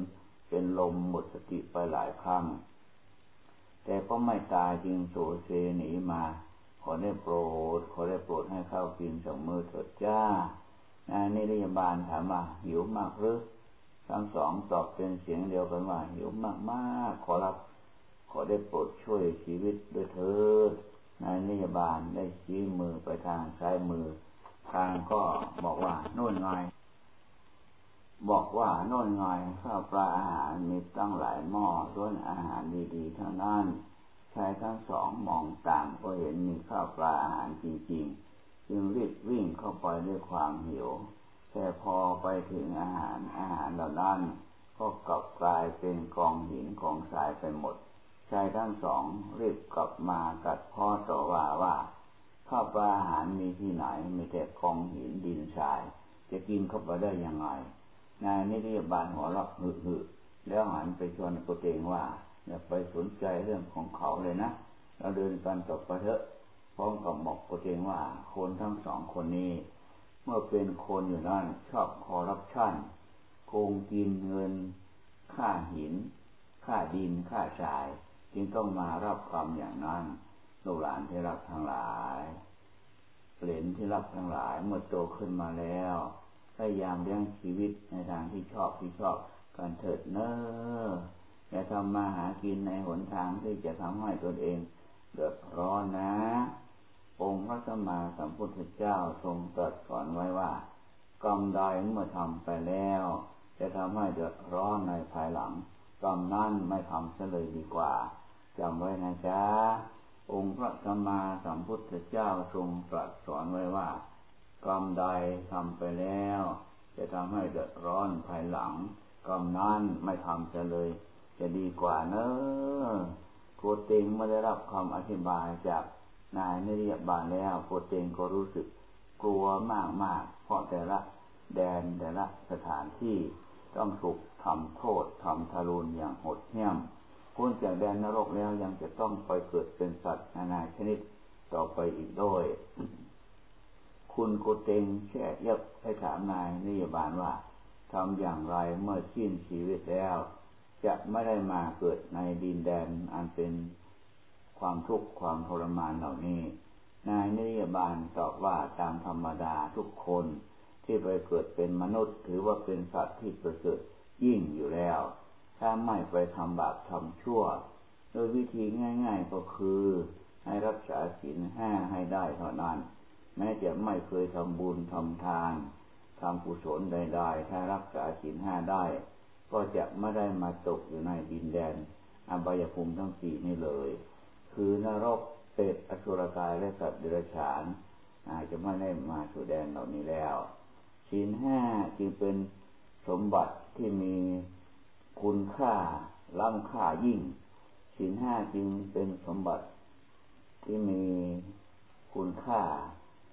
เป็นลมหมดสติไปหลายครั้งแต่ก็ไม่ตายจึงโสเซหนีมา ขอได้โปรด ขอได้โปรดให้ข้าวกินสองมือเถิดจ้านายนิรยาบาลถามว่าหิวมากหรือทั้งสองตอบเป็นเสียงเดียวกันว่าหิวมากมากขอรับ ขอได้โปรดช่วยชีวิตด้วยเถิดนายนิยบาลได้ชี้มือไปทางซ้ายมือ ทางก็บอกว่าโน่นไงบอกว่าโน่นไงข้าวปลาอาหารมีตั้งหลายหม้อร้วนอาหารดีๆทั้งนั้นชายทั้งสองมองต่างก็เห็นมีข้าวปลาอาหารจริงๆ จึงรีบวิ่งเข้าไปด้วยความหิว แต่พอไปถึงอาหารอาหารเหล่านั้น ก็กลับกลายเป็นกองหินกองทรายไปหมดชายทั้งสองรีบกลับมากัดพ่อต่อว่าว่า ข้าวปลาอาหารมีที่ไหน มีแต่กองหินดินทราย จะกินเข้าไปได้ยังไง นายนิริยบาลหัวเราะหึหึแล้วหันไปชวนตัวเองว่าอย่าไปสนใจเรื่องของเขาเลยนะ เราเดินกันต่อไปเถอะ พร้อมกับบอกตัวเองว่าคนทั้งสองคนนี้ เมื่อเป็นคนอยู่นั่นชอบคอร์รัปชันโกงกินเงิน ค่าหิน ค่าดิน ค่าทราย จึงต้องมารับกรรมอย่างนั้น ลูกหลานที่รักทั้งหลายเหลนที่รักทั้งหลายเมื่อโตขึ้นมาแล้วพยายามเลี้ยงชีวิตในทางที่ชอบที่ชอบการเถิดเนออย่าทำมาหากินในหนทางที่จะทำให้ตนเองเดือดร้อนนะ องค์พระสัมมาสัมพุทธเจ้าทรงตรัสสอนไว้ว่ากรรมใดเมื่อทำไปแล้ว จะทำให้เดือดร้อนในภายหลังกรรมนั้นไม่ทำเสียเลยดีกว่าจำไว้นะจ๊ะ องค์พระสัมมาสัมพุทธเจ้าทรงตรัสสอนไว้ว่า กรรมใดทำไปแล้ว จะทำให้เดือดร้อนภายหลัง กรรมนั้นไม่ทำจะเลย จะดีกว่าเนอะโคเตงไม่ได้รับคำอธิบายจากนายนิรยบาลแล้วโคเตงก็รู้สึกกลัวมากมากเพราะแต่ละแดนแต่ละสถานที่ต้องถูกทำโทษทำทารุณอย่างโหดเหี้ยม พ้นจากแดนนรกแล้วยังจะต้องไปเกิดเป็นสัตว์นานาชนิดต่อไปอีกด้วย คุณโกเตงแช่ยับให้ถามนายนิยบาลว่าทำอย่างไรเมื่อสิ้นชีวิตแล้ว จะไม่ได้มาเกิดในดินแดนอันเป็นความทุกข์ความทรมานเหล่านี้ นายนิยบาลตอบว่าตามธรรมดาทุกคนที่ไปเกิดเป็นมนุษย์ ถือว่าเป็นสัตว์ที่ประเสริฐยิ่งอยู่แล้ว ถ้าไม่ไปทำบาปทำชั่ว โดยวิธีง่าย ๆก็คือ ให้รักษาศีลห้าให้ได้เท่านั้น แม้จะไม่เคยทำบุญทำทานทำกุศลใดๆ ถ้ารักษาศีลห้าได้ ก็จะไม่ได้มาตกอยู่ในดินแดนอบายภูมิทั้งสี่นี่เลย คือนรกเปรตอสุรกายและสัตว์เดรัจฉานอาจจะไม่ได้มาสู่แดนเหล่านี้แล้วศีลห้าจึงเป็นสมบัติที่มี คุณค่าล้ำค่ายิ่งศีลห้าจึงเป็นสมบัติที่มีคุณค่า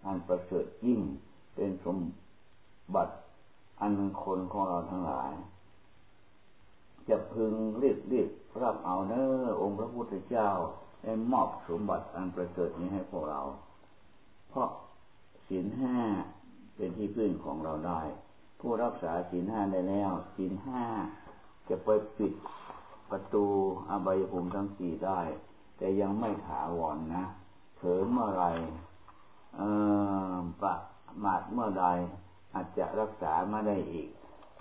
อันประเสริฐยิ่งเป็นสมบัติอันคนของเราทั้งหลาย จะพึงรีบรีบรับเอาเนอองค์พระพุทธเจ้าได้มอบสมบัติอันประเสริฐนี้ให้พวกเรา เพราะศีลห้าเป็นที่พึ่งของเราได้ ผู้รักษาศีลห้าได้แล้วศีลห้า จะไปปิดประตูอบายภูมิทั้งสี่ได้ แต่ยังไม่ถาวรนนะเถิดเมื่อไรเออประมาทเมื่อใดอาจจะรักษาไม่ได้อีก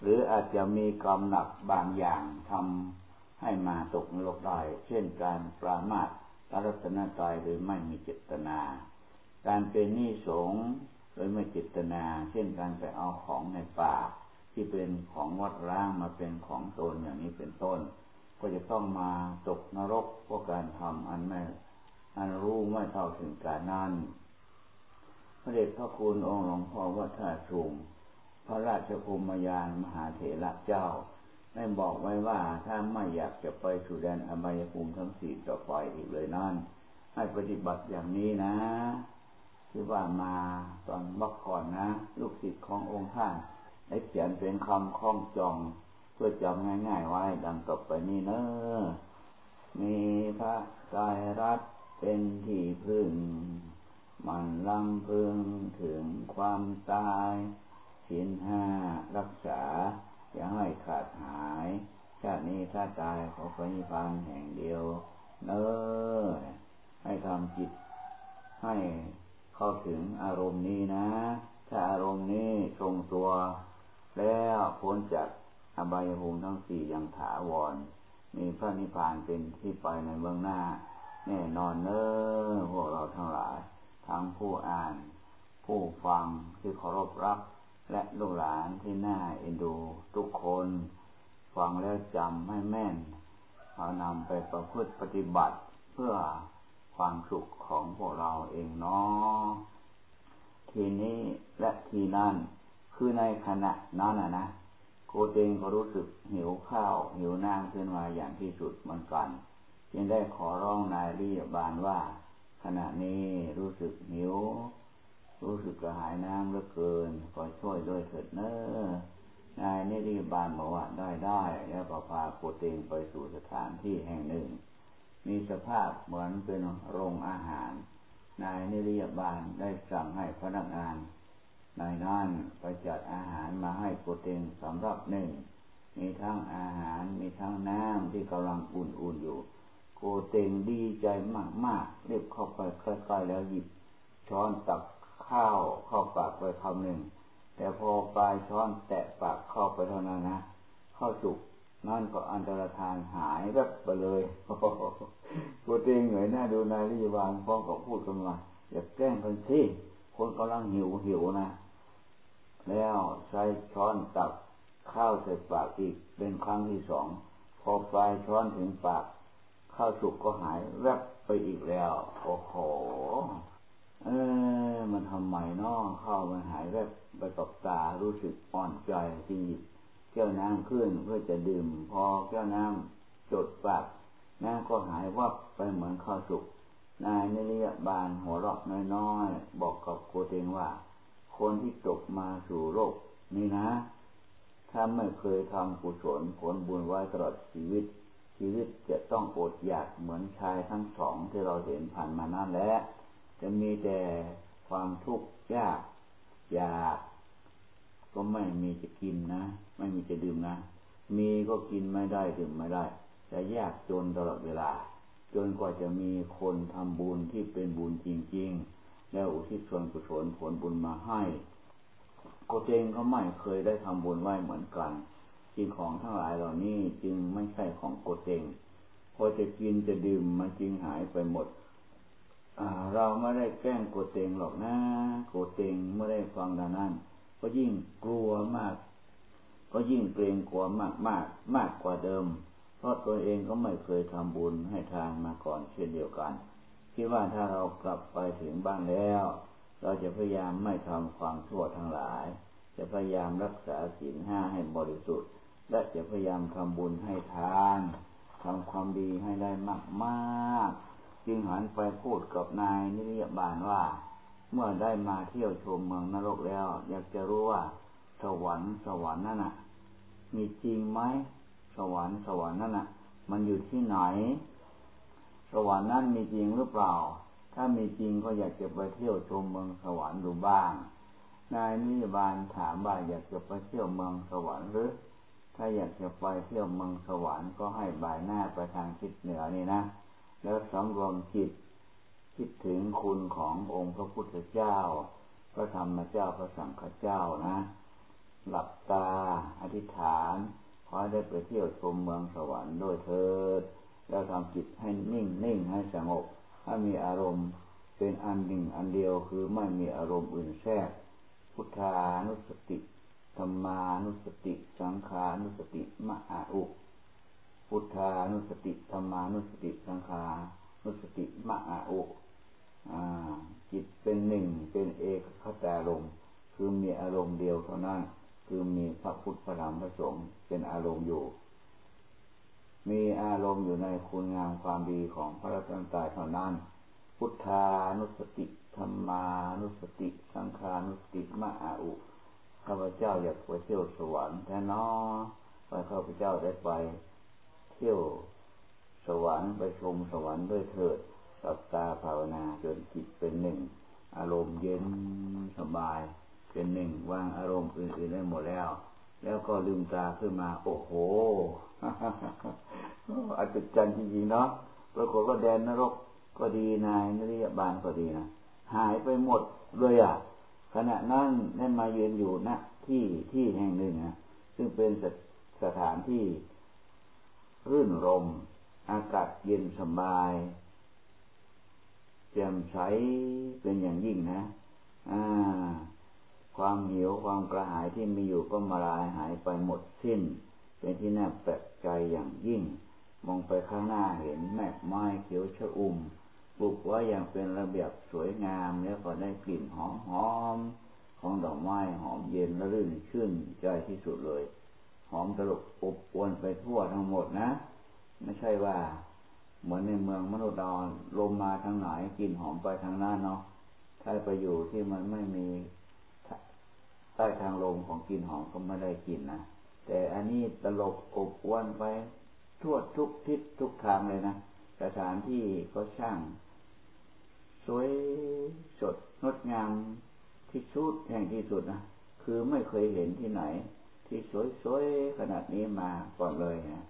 หรืออาจจะมีกรรมหนักบางอย่างทำให้มาตกนรกได้เช่นการปรามาทรัตนตายหรือไม่มีเจตนา การเป็นนิสงโดยไม่จิตนา เช่นการไปเอาของในป่า ที่เป็นของวัดร้างมาเป็นของตนอย่างนี้เป็นต้น ก็จะต้องมาตกนรกเพราะการทำอันไม่อันรู้ไม่เท่าถึงการนั้นพระเดชพระคุณองค์หลวงพ่อวัดท่าชุมพระราชภูมิยานมหาเถระเจ้าได้บอกไว้ว่าถ้าไม่อยากจะไปสู่แดนอบายภูมิทั้งสี่ต่อไปอีกเลยนั่นให้ปฏิบัติอย่างนี้นะที่ว่ามาตอนวักก่อนนะ ลูกศิษย์ขององค์ท่าน ได้เขียนเป็นคำคล้องจอง เพื่อจำง่าย ๆ ไว้ดังต่อไปนี้เนอมีพระกายรัตเป็นที่พึ่ง มันลำพึงถึงความตายสินห้ารักษา อย่าให้ขาดหาย ชาตินี้ถ้าตายขอพระนิพพานแห่งเดียว เนอให้ทำจิต ให้เข้าถึงอารมณ์นี้นะ ถ้าอารมณ์นี้ทรงตัว แล้วพ้นจากอบายภูมิทั้งสี่อย่างถาวร มีพระนิพพานเป็นที่ไปในเบื้องหน้า แน่นอนเนอพวกเราทั้งหลาย ทั้งผู้อ่าน ผู้ฟังที่เคารพรัก และลูกหลานที่น่าเอ็นดูทุกคน ฟังแล้วจำให้แม่นเอานำไปประพฤติปฏิบัติเพื่อความสุขของพวกเราเองเนาะทีนี้และทีนั้น คือในขณะนั้นนะนะโกเตงก็รู้สึกหิวข้าวหิวน้ำขึ้นมาอย่างที่สุดเหมือนกัน จึงได้ขอร้องนายรีบานว่า ขณะนี้รู้สึกหิว รู้สึกกระหายน้ำเหลือเกินขอช่วยด้วยเถิดเนอนายนี่รีบานบอกว่าได้ได้แล้วก็พาโกเตงไปสู่สถานที่แห่งหนึ่ง มีสภาพเหมือนเป็นโรงอาหาร นายนิริยบาลได้สั่งให้พนักงาน นายนั่นไปจัดอาหารมาให้โปรตีนสำหรับหนึ่ง มีทั้งอาหารมีทั้งน้ำที่กำลังอุ่นๆอยู่โกเตงดีใจมากๆเรียบเข้าไปใกล้ๆแล้วหยิบช้อนตักข้าวเข้าปากไปคำหนึ่ง แต่พอปลายช้อนแตะปากเข้าไปเท่านั้นนะข้าวสุกนั่นก็อันตรธานหายแบบไปเลยโกเตงเหนื่อยหน้าดูนายริวานพ้องกับพูดกันมาอย่าแกล้งกันสิคนกำลังหิวหิวนะ แล้วใช้ช้อนตักข้าวใส่ปากอีกเป็นครั้งที่สอง พอปลายช้อนถึงปาก ข้าวสุกก็หายแวบไปอีกแล้ว โอ้โห เออมันทำไมนาะข้าวมันหายแวบไปกับตารู้สึกอ่อนใจจริงแก้วน้ำขึ้นเพื่อจะดื่ม พอแก้วน้ำจดปากน้ำก็หายวับไปเหมือนข้าวสุกนายนิริยบาลหัวเราะน้อยๆบอกกับโกเตงว่า คนที่ตกมาสู่โลกนี่นะ ถ้าไม่เคยทำกุศลผลบุญไว้ตลอดชีวิต ชีวิตจะต้องอดอยากเหมือนชายทั้งสองที่เราเห็นผ่านมานั่นแหละจะมีแต่ความทุกข์ยากอยากก็ไม่มีจะกินนะ ไม่มีจะดื่มนะ มีก็กินไม่ได้ดื่มไม่ได้จะยากจนตลอดเวลา จนกว่าจะมีคนทำบุญที่เป็นบุญจริง ๆ แล้วอุทิศส่วนกุศลผลบุญมาให้โกเจงก็ไม่เคยได้ทำบุญไหวเหมือนกันสิ่งของทั้งหลายเหล่านี้จึงไม่ใช่ของโกเจงพอจะกินจะดื่มมันจึงหายไปหมดเราไม่ได้แกล้งโกเตงหรอกนะโกเตงเมื่อได้ฟังดังนั้น ก็ยิ่งกลัวมาก ก็ยิ่งเกรงกลัวมากมากมากกว่าเดิม เพราะตัวเองก็ไม่เคยทำบุญให้ทานมาก่อนเช่นเดียวกัน คิดว่าถ้าเรากลับไปถึงบ้านแล้ว เราจะพยายามไม่ทำความชั่วทั้งหลาย จะพยายามรักษาศีลห้าให้บริสุทธิ์ และจะพยายามทำบุญให้ทานทำความดีให้ได้มากมากจึงหันไปพูดกับนายนิยบาลว่า เมื่อได้มาเที่ยวชมเมืองนรกแล้ว อยากจะรู้ว่า สวรรค์สวรรค์นั่นน่ะ มีจริงไหมสวรรค์สวรรค์นั่นน่ะ มันอยู่ที่ไหน สวรรค์นั้นมีจริงหรือเปล่า ถ้ามีจริงก็อยากจะไปเที่ยวชมเมืองสวรรค์ดูบ้าง นายนิบาลถามว่าอยากจะไปเที่ยวเมืองสวรรค์หรือ ถ้าอยากจะไปเที่ยวเมืองสวรรค์ก็ให้บ่ายหน้าไปทางทิศเหนือนี่นะ แล้วสำรวมจิตคิดถึงคุณขององค์พระพุทธเจ้า พระธรรมเจ้า พระสังฆเจ้านะ หลับตา อธิษฐาน ขอได้ไปเที่ยวชมเมืองสวรรค์ด้วยเถิด เราทำจิตให้นิ่งนิ่งให้สงบถ้ามีอารมณ์เป็นอันหนึ่งอันเดียวคือไม่มีอารมณ์อื่นแทรก พุทธานุสติธรรมานุสติ สังขานุสติมหาอุพุทธานุสติธรรมานุสติสังขานุสติมหาอุจิตเป็นหนึ่งเป็นเอกคตารมคือมีอารมณ์เดียวเท่านั้น คือมีพระพุทธพระธรรมพระสงฆ์เป็นอารมณ์อยู่ มีอารมณ์อยู่ในคุณงามความดีของพระรัตนตรัยเท่านั้น พุทธานุสติธรรมานุสติ สังขานุสติมะอาอุข้าพเจ้าอยากไปเที่ยวสวรรค์แท้นอไปข้าพเจ้าได้ไป เที่ยวสวรรค์ไปชมสวรรค์ด้วยเถิดกับตาภาวนาจนจิตเป็นหนึ่ง อารมณ์เย็นสบาย เป็นหนึ่งวางอารมณ์อื่นๆได้หมดแล้ว แล้วก็ลืมตาขึ้นมา โอ้โห อาจจะจันจริงๆเนาะปรากฏว่าแดนนรกก็ดีนายนริยบาลก็ดีนะหายไปหมดเลยอะ ขณะนั้นนั่นมาเยือนอยู่ณที่ที่แห่งหนึ่งนะซึ่งเป็นสสถานที่รื่นรม อากาศเย็นสบายแจ่มใสเป็นอย่างยิ่งนะ อ่า ความหิวความกระหายที่มีอยู่ก็มาลายหายไปหมดสิ้น เป็นที่น่าแปลกใจอย่างยิ่ง มองไปข้างหน้าเห็นแม่ไม้เขียวชะอุ่มปลูกไว้อย่างเป็นระเบียบสวยงามแล้วก็ได้กลิ่นหอมหอมของดอกไม้หอมเย็นและรื่นชื่นใจที่สุดเลย หอมตลบอบอวนไปทั่วทั้งหมดนะ ไม่ใช่ว่า เหมือนในเมืองมนุษย์ดอนลมมาทางไหนกลิ่นหอมไปทางหน้าเนาะถ้าไปอยู่ที่มันไม่มีใต้ทางลมของกลิ่นหอมก็ไม่ได้กลิ่นนะ แต่อันนี้ตลบอบอวนไปทั่วทุกทิศทุกทางเลยนะสถานที่ก็ช่าง สวยสดงดงามที่สุดแห่งที่สุดนะคือไม่เคยเห็นที่ไหน ที่สวยๆขนาดนี้มาก่อนเลยนะ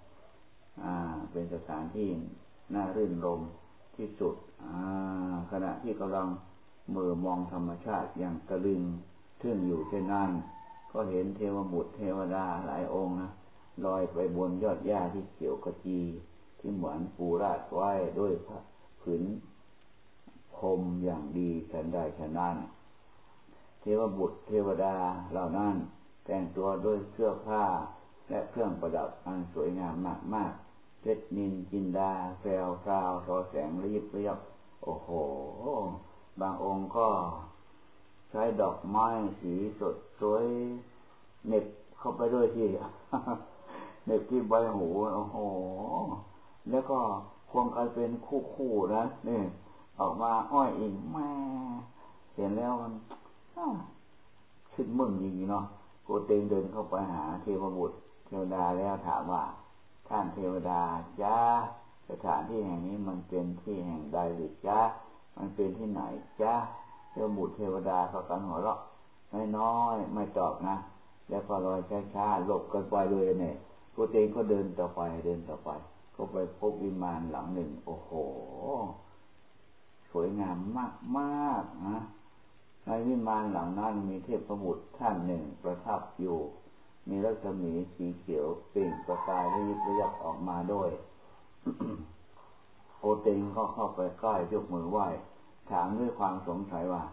อ่า เป็นสถานที่น่ารื่นรมที่สุด อ่า ขณะที่กำลังมือมองธรรมชาติอย่างตะลึงทึ่งอยู่เช่นนั้น ก็เห็นเทวบุตรเทวดาหลายองค์นะลอยไปบนยอดหญ้าที่เขียวกระจี ที่เหมือนปูราดไว้ด้วยผืนพรมอย่างดีฉันใดฉันนั้นเทวบุตรเทวดาเหล่านั้นแต่งตัวด้วยเสื้อผ้าและเครื่องประดับอันสวยงามมากมากเพชรนินจินดาแฟวคราวทอแสงระยิบระยับโอ้โห บางองค์ก็ ใช้ดอกไม้สีสดสวยเน็บเข้าไปด้วยที่เน็บที่ใบหูโอ้โห แล้วก็ควงกันเป็นคู่คู่นะนี่ออกมาอ้อยอิงแม่เห็นแล้วมันขึ้นมึงจริงเนาะโกเตงเดินเข้าไปหาเทวบุตรเทวดาแล้วถามว่า ท่านเทวดาจ้าสถานที่แห่งนี้มันเป็นที่แห่งใดหรือจ้ามันเป็นที่ไหนจ้า เทวบุตรเทวดาเขากันหัวเราะไม่น้อยไม่ตอบนะ แล้วพอลอยช้าๆหลบกันไปเลยเนี่ยโกเตงก็เดินต่อไปเดินต่อไป ก็ไปพบวิมานหลังหนึ่ง โอ้โห สวยงามมากมากนะในวิมานหลังนั้นมีเทพบุตรท่านหนึ่งประทับอยู่ มีรัศมีสีเขียวเปล่งประกายระยิบระยับออกมาด้วยโอเตงก็เข้าไปใกล้ยกมือไหว้ ถามด้วยความสงสัยว่า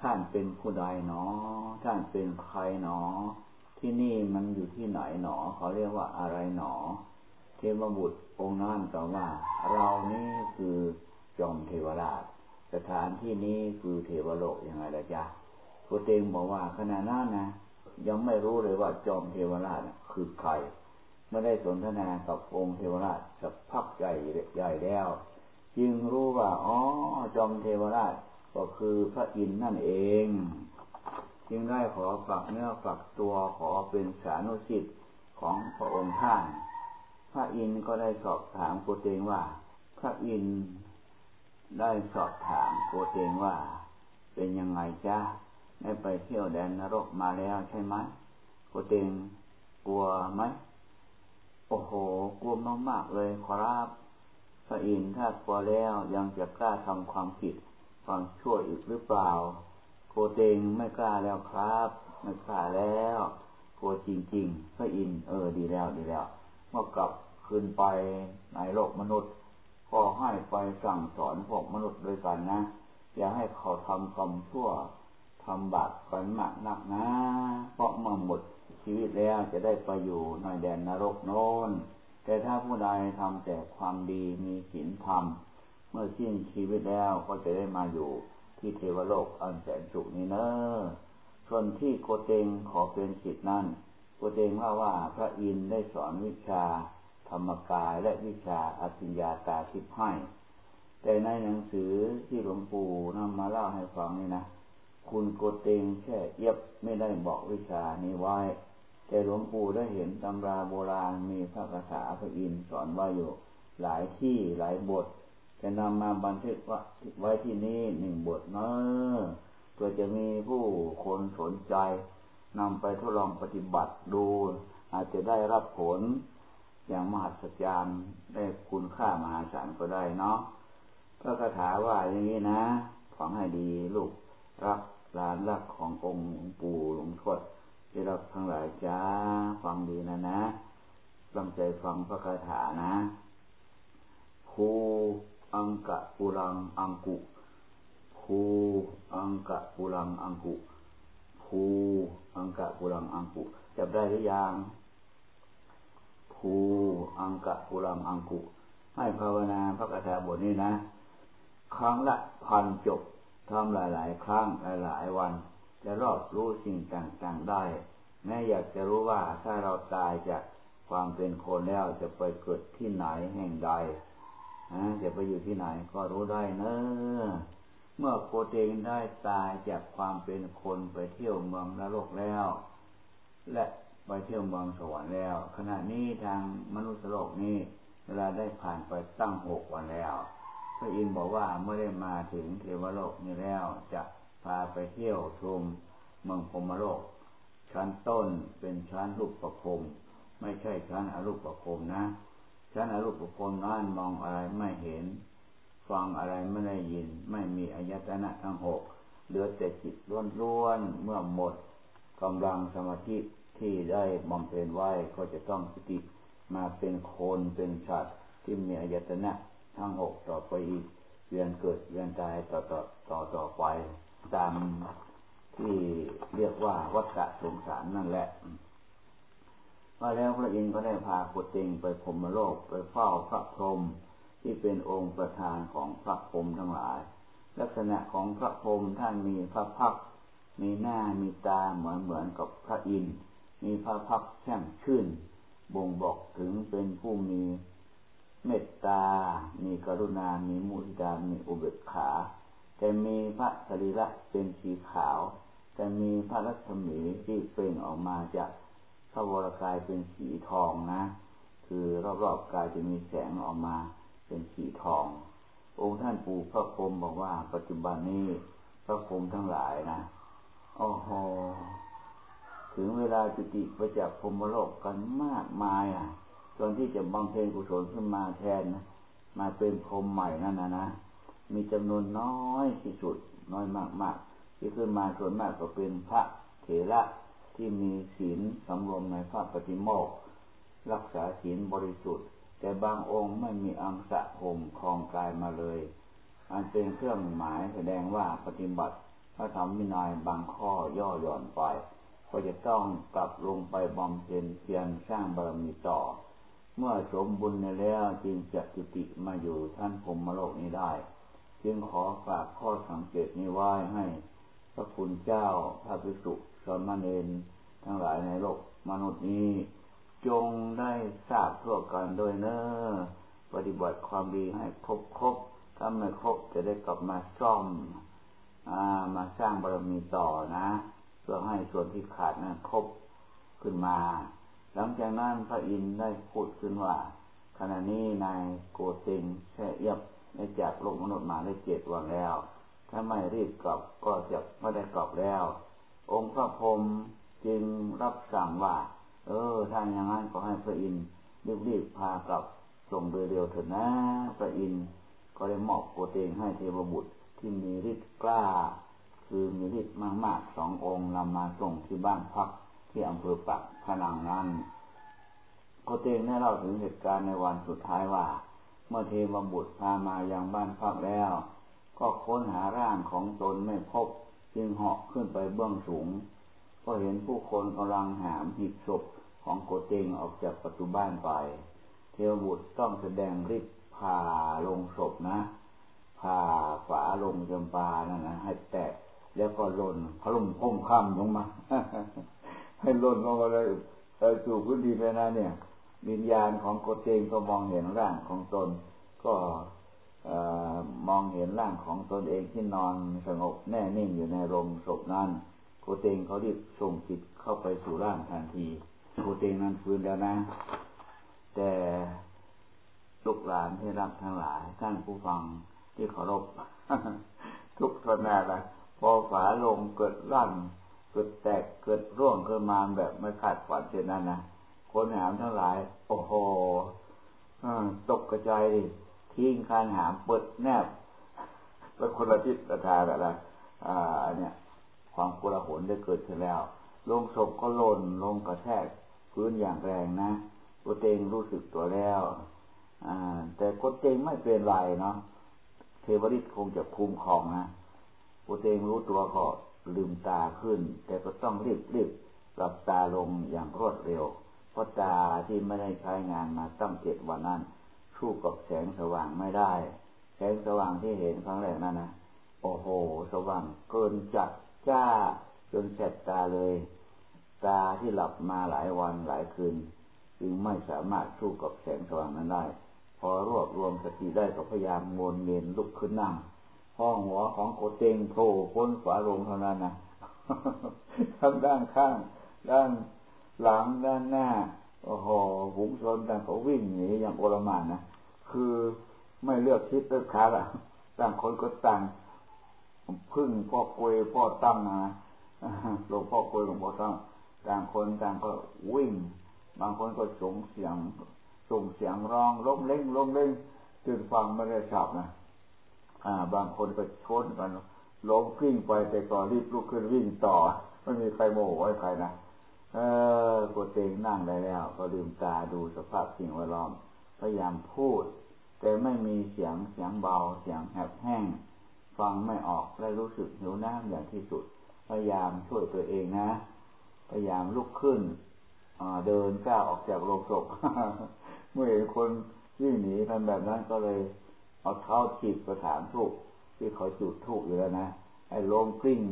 ท่านเป็นผู้ใดหนอ ท่านเป็นใครหนอ ที่นี่มันอยู่ที่ไหนหนอ เขาเรียกว่าอะไรหนอ เทพบุตรองค์นั้นตอบว่า เรานี่คือจอมเทวราช สถานที่นี้คือเทวโลกยังไงล่ะจ๊ะโกเตงบอกว่าขณะนั้นนะยังไม่รู้เลยว่าจอมเทวราชคือใครไม่ได้สนทนากับองค์เทวราชสักพักใหญ่ใหญ่แล้ว จึงรู้ว่า อ๋อ จอมเทวราชก็คือพระอินทร์นั่นเอง จึงได้ขอฝักเนื้อฝักตัวขอเป็นสานุสิทธิ์ของพระองค์ท่าน พระอินทร์ก็ได้สอบถามโกเตงว่า พระอินทร์ได้สอบถามโกเตงว่า เป็นยังไงจ้าได้ไปเที่ยวแดนนรกมาแล้วใช่ไหมโกเตงกลัวไหมโอ้โห กลัวมากๆเลยครับ พระอินทร์ถ้ากลัวแล้วยังจะกล้าทำความผิดความชั่วอีกหรือเปล่าโกเตงไม่กล้าแล้วครับ ไม่กล้าแล้วกลัวจริงๆ พระอินทร์เออดีแล้วดีแล้วเมื่อกลับคืนไปในโลกมนุษย์ ก็ให้ไปสั่งสอนพวกมนุษย์ด้วยกันนะ อย่าให้เขาทำกรรมชั่วทำบาปกันมากนักนะ เพราะเมื่อหมดชีวิตแล้วจะได้ไปอยู่ในแดนนรกโน้น แต่ถ้าผู้ใดทำแต่ความดีมีศีลธรรม เมื่อสิ้นชีวิตแล้วก็จะได้มาอยู่ที่เทวโลกอันแสนสุขนี้เนอะส่วนที่โกเตงขอเป็นสิทธินั่นโกเตงว่าว่าพระอินทร์ได้สอนวิชา ธรรมกายและวิชาอภิญญาตาทิพให้ แต่ในหนังสือที่หลวงปู่นำมาเล่าให้ฟังนี่นะ คุณโกเตงแค่เย็บไม่ได้บอกวิชานี้ไว้ แต่หลวงปู่ได้เห็นตำราโบราณมีพระคาถาพระอินทร์สอนไว้อยู่หลายที่หลายบทจะนำมาบันทึกไว้ที่นี่หนึ่งบทเนอะเพื่อจะมีผู้คนสนใจนำไปทดลองปฏิบัติดู อาจจะได้รับผลอย่างมหัศจรรย์ได้คุณค่ามหาศาลก็ได้เนาะพระคาถาว่าอย่างนี้นะฟังให้ดีลูกรักหลานรักขององค์ปู่หลวงทวด ที่เรักทั้งหลายจ้าฟังดีนะนะตั้งใจฟังพระคาถานะภูอังกะปุรังอังกุภูอังกะปุรังอังกุภูอังกะปุรังอังกุจับได้หรือยังภูอังกะปุรังอังกุให้ภาวนาพระคาถาบทนี้นะ ครั้งละพันจบทำหลาย ๆ ครั้งหลาย ๆ วัน จะรอบรู้สิ่งต่างๆได้ แม้อยากจะรู้ว่าถ้าเราตายจากความเป็นคนแล้วจะไปเกิดที่ไหนแห่งใดจะไปอยู่ที่ไหนก็รู้ได้เนอะเมื่อโคเตงได้ตายจากความเป็นคนไปเที่ยวเมืองนรกแล้ว และไปเที่ยวเมืองสวรรค์แล้ว ขณะนี้ทางมนุษย์โลกนี้ เวลาได้ผ่านไปตั้งหกวันแล้วตระอินทร์บอกว่าเมื่อได้มาถึงเทวโลกนี้แล้วจะ พาไปเที่ยวชมเมืองพรมโลก ชั้นต้นเป็นชั้นรูปประพรมไม่ใช่ชั้นอรูปประพรมนะ ชั้นอรูปประพรมนั้นมองอะไรไม่เห็น ฟังอะไรไม่ได้ยิน ไม่มีอายตนะทั้งหกเหลือแต่จิตล้วนๆเมื่อหมดกำลังสมาธิที่ได้บำเพ็ญไว้ก็จะต้องสติมาเป็นคนเป็นสัตว์ที่มีอายตนะทั้งหกต่อไปอีกเวียนเกิดเวียนตายต่อต่อต่อต่อไป ตามที่เรียกว่าวัฏสงสารนั่นแหละมาแล้วพระอินทร์ก็ได้พาปุติงไปพรมโลกไปเฝ้าพระพรหมที่เป็นองค์ประธานของพระพรหมทั้งหลาย ลักษณะของพระพรหมท่านมีพระพักมีหน้ามีตาเหมือนเหมือนกับพระอินทร์มีพระพักแช่มชื่น บ่งบอกถึงเป็นผู้มีเมตตา มีกรุณา มีมุทิตา มีอุเบกขา แต่มีพระสรีระเป็นสีขาวแต่มีพระรัศมีที่เปล่งออกมาจากพระวรกายเป็นสีทองนะ คือรอบๆกายจะมีแสงออกมาเป็นสีทอง องค์ท่านปู่พระพรมบอกว่า ปัจจุบันนี้พระพรมทั้งหลายนะโอ้โหถึงเวลาจุติไปจากพรมโลกกันมากมายอะจนที่จะบำเพ็ญกุศลขึ้นมาแทนนะมาเป็นพรมใหม่นั่นนะนะ มีจำนวนน้อยที่สุด น้อยมากๆ ที่ขึ้นมาส่วนมากก็เป็นพระเถระที่มีศีลสำรวมในพระปฏิโมกรักษาศีลบริสุทธิ์ แต่บางองค์ไม่มีอังสะห่มคลองกายมาเลย อันเป็นเครื่องหมายแสดงว่าปฏิบัติพระธรรมวินัยบางข้อย่อหย่อนไป ก็จะต้องกลับลงไปบำเพ็ญเพียรสร้างบารมีต่อ เมื่อสมบุญในแล้วจึงจะจุติมาอยู่ท่านพรมโลกนี้ได้ จึงขอฝากข้อสังเกตนี้ไว้ให้พระคุณเจ้าพระภิกษุสมณเณรทั้งหลายในโลกมนุษย์นี้ จงได้ทราบทั่วกันโดยเนอปฏิบัติความดีให้ครบครบถ้าไม่ครบจะได้กลับมาซ่อมอมาสร้างบารมีต่อนะเพื่อให้ส่วนที่ขาดนั้นครบขึ้นมา หลังจากนั้นพระอินทร์ได้พูดขึ้นว่าขณะนี้นายโกเตงแช่เอียบ ได้จากโลกมนุษย์มาได้เจ็ดวันแล้ว ถ้าไม่รีบกลับก็จะไม่ได้กลับแล้ว องค์พระพรหมจึงรับสั่งว่า เออถ้าอย่างนั้นก็ให้พระอินทร์รีบๆพากลับส่งโดยเร็วเถิดนะ พระอินทร์ก็ได้มอบโกเตงให้เทวบุตรที่มีฤทธิ์กล้า คือมีฤทธิ์มากๆสององค์นำมาส่งที่บ้านพักที่อำเภอปักพนังนั้นโกเตงได้เล่าถึงเหตุการณ์ในวันสุดท้ายว่า มื่อเทวบุตรพามายังบ้านพักแล้ว ก็ค้นหาร่างของตนไม่พบ จึงเหาะขึ้นไปเบื้องสูง ก็เห็นผู้คนกำลังหามหีบศพของโกเตงออกจากประตูบ้านไป เทวบุตรต้องแสดงฤทธิ์พาลงศพนะพาฝาลงจำปานั่นนะให้แตกแล้วก็ล่นพลุ่มพุ่มค่ำลงมาให้ล่นลงมาเลยสู่พื้นดินไปนะเนี่ย วิญญาณของโกเตงก็มองเห็นร่างของตน ก็มองเห็นร่างของตนเองที่นอนสงบแน่นิ่งอยู่ในโรงศพนั้นโกเตงเขารีบส่งจิตเข้าไปสู่ร่างทันทีโกเตงนั้นฟื้นแล้วนะ แต่ลูกหลานที่รักทั้งหลายท่านผู้ฟังที่เคารพทุกทนาละพอฝาลงเกิดร่างเกิดแตกเกิดร่วงขึ้นมาแบบไม่คาดฝันเช่นนั้นนะ คนหามทั้งหลาย โอ้โหตกกระจายดิทิ้งคานหามเปิดแนบเป็นคนละทิศละทางอะไรอ่าเนี่ยความกลาหนได้เกิดขึ้นแล้วลงศพก็หล่นลงกระแทกพื้นอย่างแรงนะโกเตงรู้สึกตัวแล้วอ่าแต่โกเตงไม่เป็นไรเนาะเทวริตคงจะคุ้มครองนะตัวเองรู้ตัวก็ลืมตาขึ้น แต่ก็ต้องรีบรีบหลับตาลงอย่างรวดเร็ว เพราะตาที่ไม่ได้ใช้งานมาตั้งเจ็ดวันนั้นสู้กับแสงสว่างไม่ได้ แสงสว่างที่เห็นครั้งแรกนั่นนะโอ้โห สว่างเกินจัดจ้าจนแสบตาเลย ตาที่หลับมาหลายวันหลายคืน จึงไม่สามารถสู้กับแสงสว่างนั้นได้ พอรวบรวมสติได้ก็พยายามมวนเมียนลุกขึ้นนั่งห้องหัวของโกเตงโผล่พ้นฝาโลงเท่านั้นนะทั้งด้านข้าง ด้าน หลังด้านหน้า โอ้โหหุงชนต่างเขาวิ่งหนีอย่างโอลมานนะ คือไม่เลือกคิดเลือกขาละต่างคนก็ต่างพึ่งพ่อกวยพ่อตั้งนะหลวงพ่อกวยหลวงพ่อตั้งต่างคนต่างก็วิ่ง บางคนก็ส่งเสียง ส่งเสียงร้องล้มเล่งล้มเล่งจนฟังไม่ได้ฉับนะอ่า บางคนก็ชนกันล้มกิ้งไปแต่ก็รีบลุกขึ้นวิ่งต่อไม่มีใครโมโหไว้ใครนะ เออกดเตงนั่งได้แล้ว ก็ลืมตาดูสภาพสิ่งแวดล้อมพยายามพูด แต่ไม่มีเสียงเสียงเบาเสียงแหบแห้ง ฟังไม่ออกและรู้สึกหิวน้ำอย่างที่สุด พยายามช่วยตัวเองนะ พยายามลุกขึ้นเดินก้าวออกจากโรงศพเมื่อเห็นคนวิ่งหนีกันแบบนั้นก็เลยเอาเท้าฉีดกระถางทูกที่เขาจุดทูกอยู่แล้วนะให้ลงกลิ้ง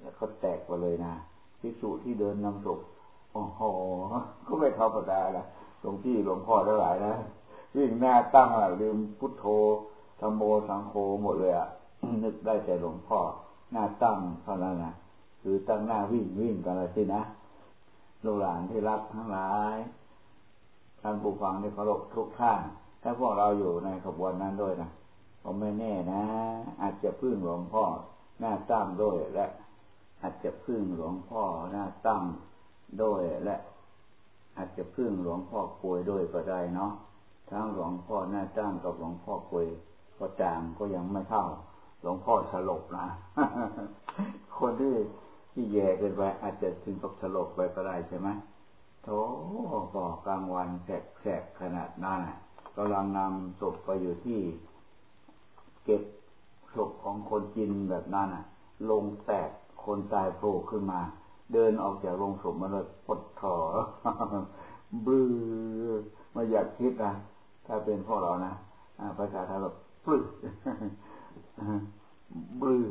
แล้วก็แตกไปเลยนะ ภิกษุที่เดินนำศพโอ้โหก็ไม่ธรรมดาละหลวงพี่หลวงพ่อทั้งหลายนะวิ่งหน้าตั้งอะลืมพุทโธธรรมโมสังโฆหมดเลยอะนึกได้แต่หลวงพ่อ หน้าตั้งเท่านั้นนะคือตั้งหน้าวิ่งวิ่งกันเลยสินะลูกหลานที่รักทั้งหลายท่านผู้ฟังที่เคารพทุกท่านถ้าพวกเราอยู่ในขบวนนั้นด้วยนะผมไม่แน่นะ อาจจะพึ่งหลวงพ่อหน้าตั้งด้วยและ อาจจะพึ่งหลวงพ่อหน้าตั้งด้วยและ อาจจะพึ่งหลวงพ่อป่วยด้วยก็ได้เนาะทั้งหลวงพ่อหน้าตั้งกับหลวงพ่อป่วยก็จางก็ยังไม่เท่า หลวงพ่อสลบนะคนที่ที่แย่เกินไปอาจจะถึงกับสลบไปก็ได้ใช่ไหมโถบอกกลางวันแสกๆขนาดนั้นกำลังนำศพไปอยู่ที่ เก็บศพของคนจินแบบนั้นลงแตก คนตายโผล่ขึ้นมา เดินออกจากโรงศพมาเลยปดถอบื้อไม่อยากคิดนะถ้าเป็นพ่อเรานะภาษาไทยแบบปลื้บื้อ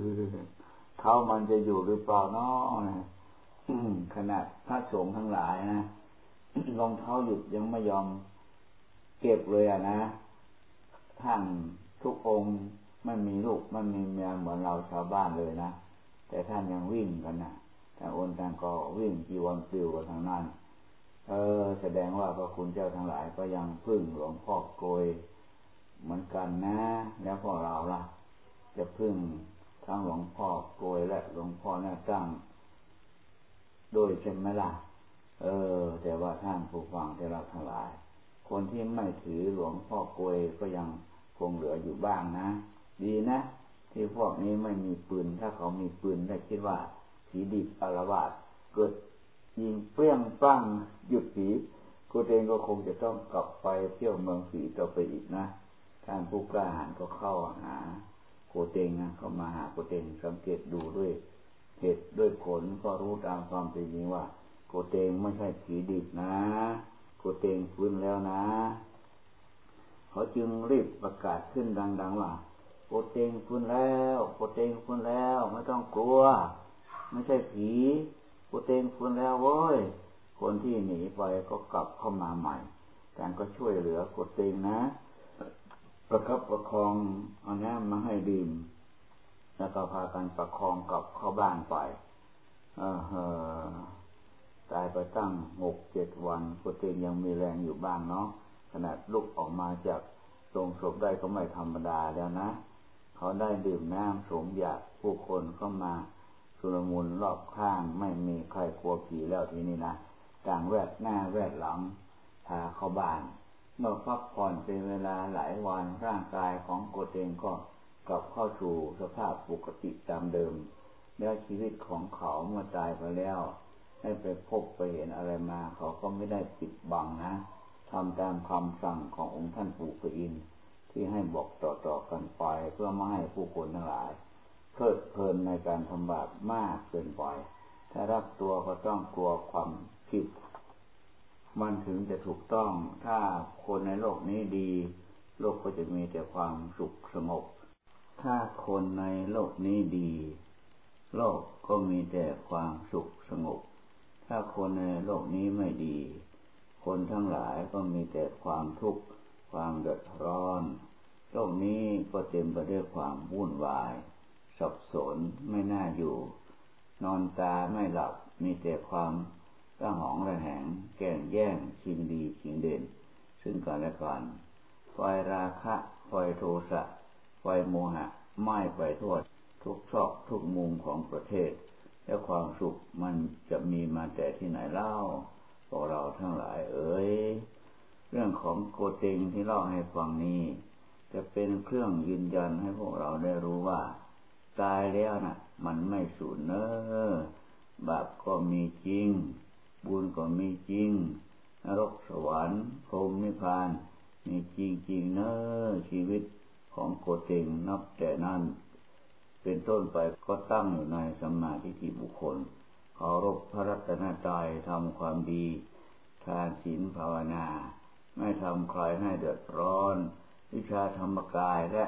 เขามันจะอยู่หรือเปล่าเนาะขนาดพระสงฆ์ทั้งหลายนะรองเท้าหยุดยังไม่ยอมเก็บเลยอะนะท่านทุกองค์ไม่มีลูกไม่มีเมียเหมือนเราชาวบ้านเลยนะ แต่ท่านยังวิ่งกันนะแต่อนทานก็วิ่งจีวันปิวกันทางนั้น เออ แสดงว่าพระคุณเจ้าทั้งหลายก็ยังพึ่งหลวงพ่อโกยเหมือนกันนะ แล้วพวกเราล่ะ จะพึ่งทั้งหลวงพ่อโกยและหลวงพ่อแน่ตั้งโดยใช่ไหมล่ะ เออ แต่ว่าท่านผู้ฟังที่เราทั้งหลาย คนที่ไม่ถือหลวงพ่อโกยก็ยังคงเหลืออยู่บ้างนะ ดีนะ ที่พวกนี้ไม่มีปืน ถ้าเขามีปืนได้คิดว่าผีดิบอารวาสเกิดยิงเปรี้ยงปั้งหยุดผีกูเองก็คงจะต้องกลับไปเที่ยวเมืองผีต่อไปอีกนะท่านผู้กล้าหาญก็เข้าหาโกเตงนะเข้ามาหาโกเตงสังเกตดูด้วยเหตุด้วยผลก็รู้ตามความเป็นจริงว่า โกเตงไม่ใช่ผีดิบนะ โกเตงฟื้นแล้วนะ เขาจึงรีบประกาศขึ้นดัง ๆ ว่า โกเตงฟื้นแล้วโกเตงฟื้นแล้วไม่ต้องกลัว ไม่ใช่ผีโกเตงฟื้นแล้วเว้ยคนที่หนีไปก็กลับเข้ามาใหม่การก็ช่วยเหลือโกเตงนะ ประคับประคองเอาน้ำมาให้ดื่มแล้วก็พากันประคองกลับเข้าบ้านไปเออตายไปตั้งหกเจ็ดวันกุฏิยังมีแรงอยู่บ้างเนาะขนาดลุกออกมาจากโรงศพได้ก็ไม่ธรรมดาแล้วนะ เขาได้ดื่มน้ำสมอยากผู้คนเข้ามาสุรมุนรอบข้างไม่มีใครกลัวผีแล้วทีนี้นะต่างแวดหน้าแวดหลังพาเข้าบ้าน เมื่อพักผ่อนเป็นเวลาหลายวันร่างกายของโกเตงก็กลับเข้าสู่สภาพปกติตามเดิม แล้วชีวิตของเขาเมื่อตายไปแล้วให้ไปพบไปเห็นอะไรมา เขาก็ไม่ได้ปิดบังนะทำตามคำสั่งขององค์ท่านปู่กอินท ที่ให้บอกต่อๆกันไปเพื่อไม่ให้ผู้คนทั้งหลาย เพลิดเพลินในการทำบาปมากเกินไป ถ้ารักตัวก็ต้องกลัวความผิด มันถึงจะถูกต้อง ถ้าคนในโลกนี้ดี โลกก็จะมีแต่ความสุขสงบ ถ้าคนในโลกนี้ดี โลกก็มีแต่ความสุขสงบ ถ้าคนในโลกนี้ไม่ดี คนทั้งหลายก็มีแต่ความทุกข์ความเดือดร้อน ลกนี้ก็เต็มไปด้วยความวุ่นวาย สับสนไม่น่าอยู่ นอนตาไม่หลับมีแต่ความกระหองระแหง แก่งแย่งชิงดีชิงเด่น ซึ่งกันและกันไฟราคะไฟโทสะไฟโมหะไหม้ไปทั่วทุกซอกทุกมุมของประเทศ และความสุขมันจะมีมาแต่ที่ไหนเล่าพวกเราทั้งหลายเอ๋ยเรื่องของโกเตงที่เล่าให้ฟังนี้ จะเป็นเครื่องยืนยันให้พวกเราได้รู้ว่า ตายแล้วนะ่ะ มันไม่สูญเนอบาปก็มีจริง บุญก็มีจริง นรกสวรรค์พรหมนิพพาน มีจริงจริงเนอชีวิตของโกเตงนับแต่นั้น เป็นต้นไปก็ตั้งอยู่ในสัมมาธิที่บุคคลเคารพพระรัตนตรัยทำความดี ทานศีลภาวนา ไม่ทำใครให้เดือดร้อน วิชาธรรมกายและ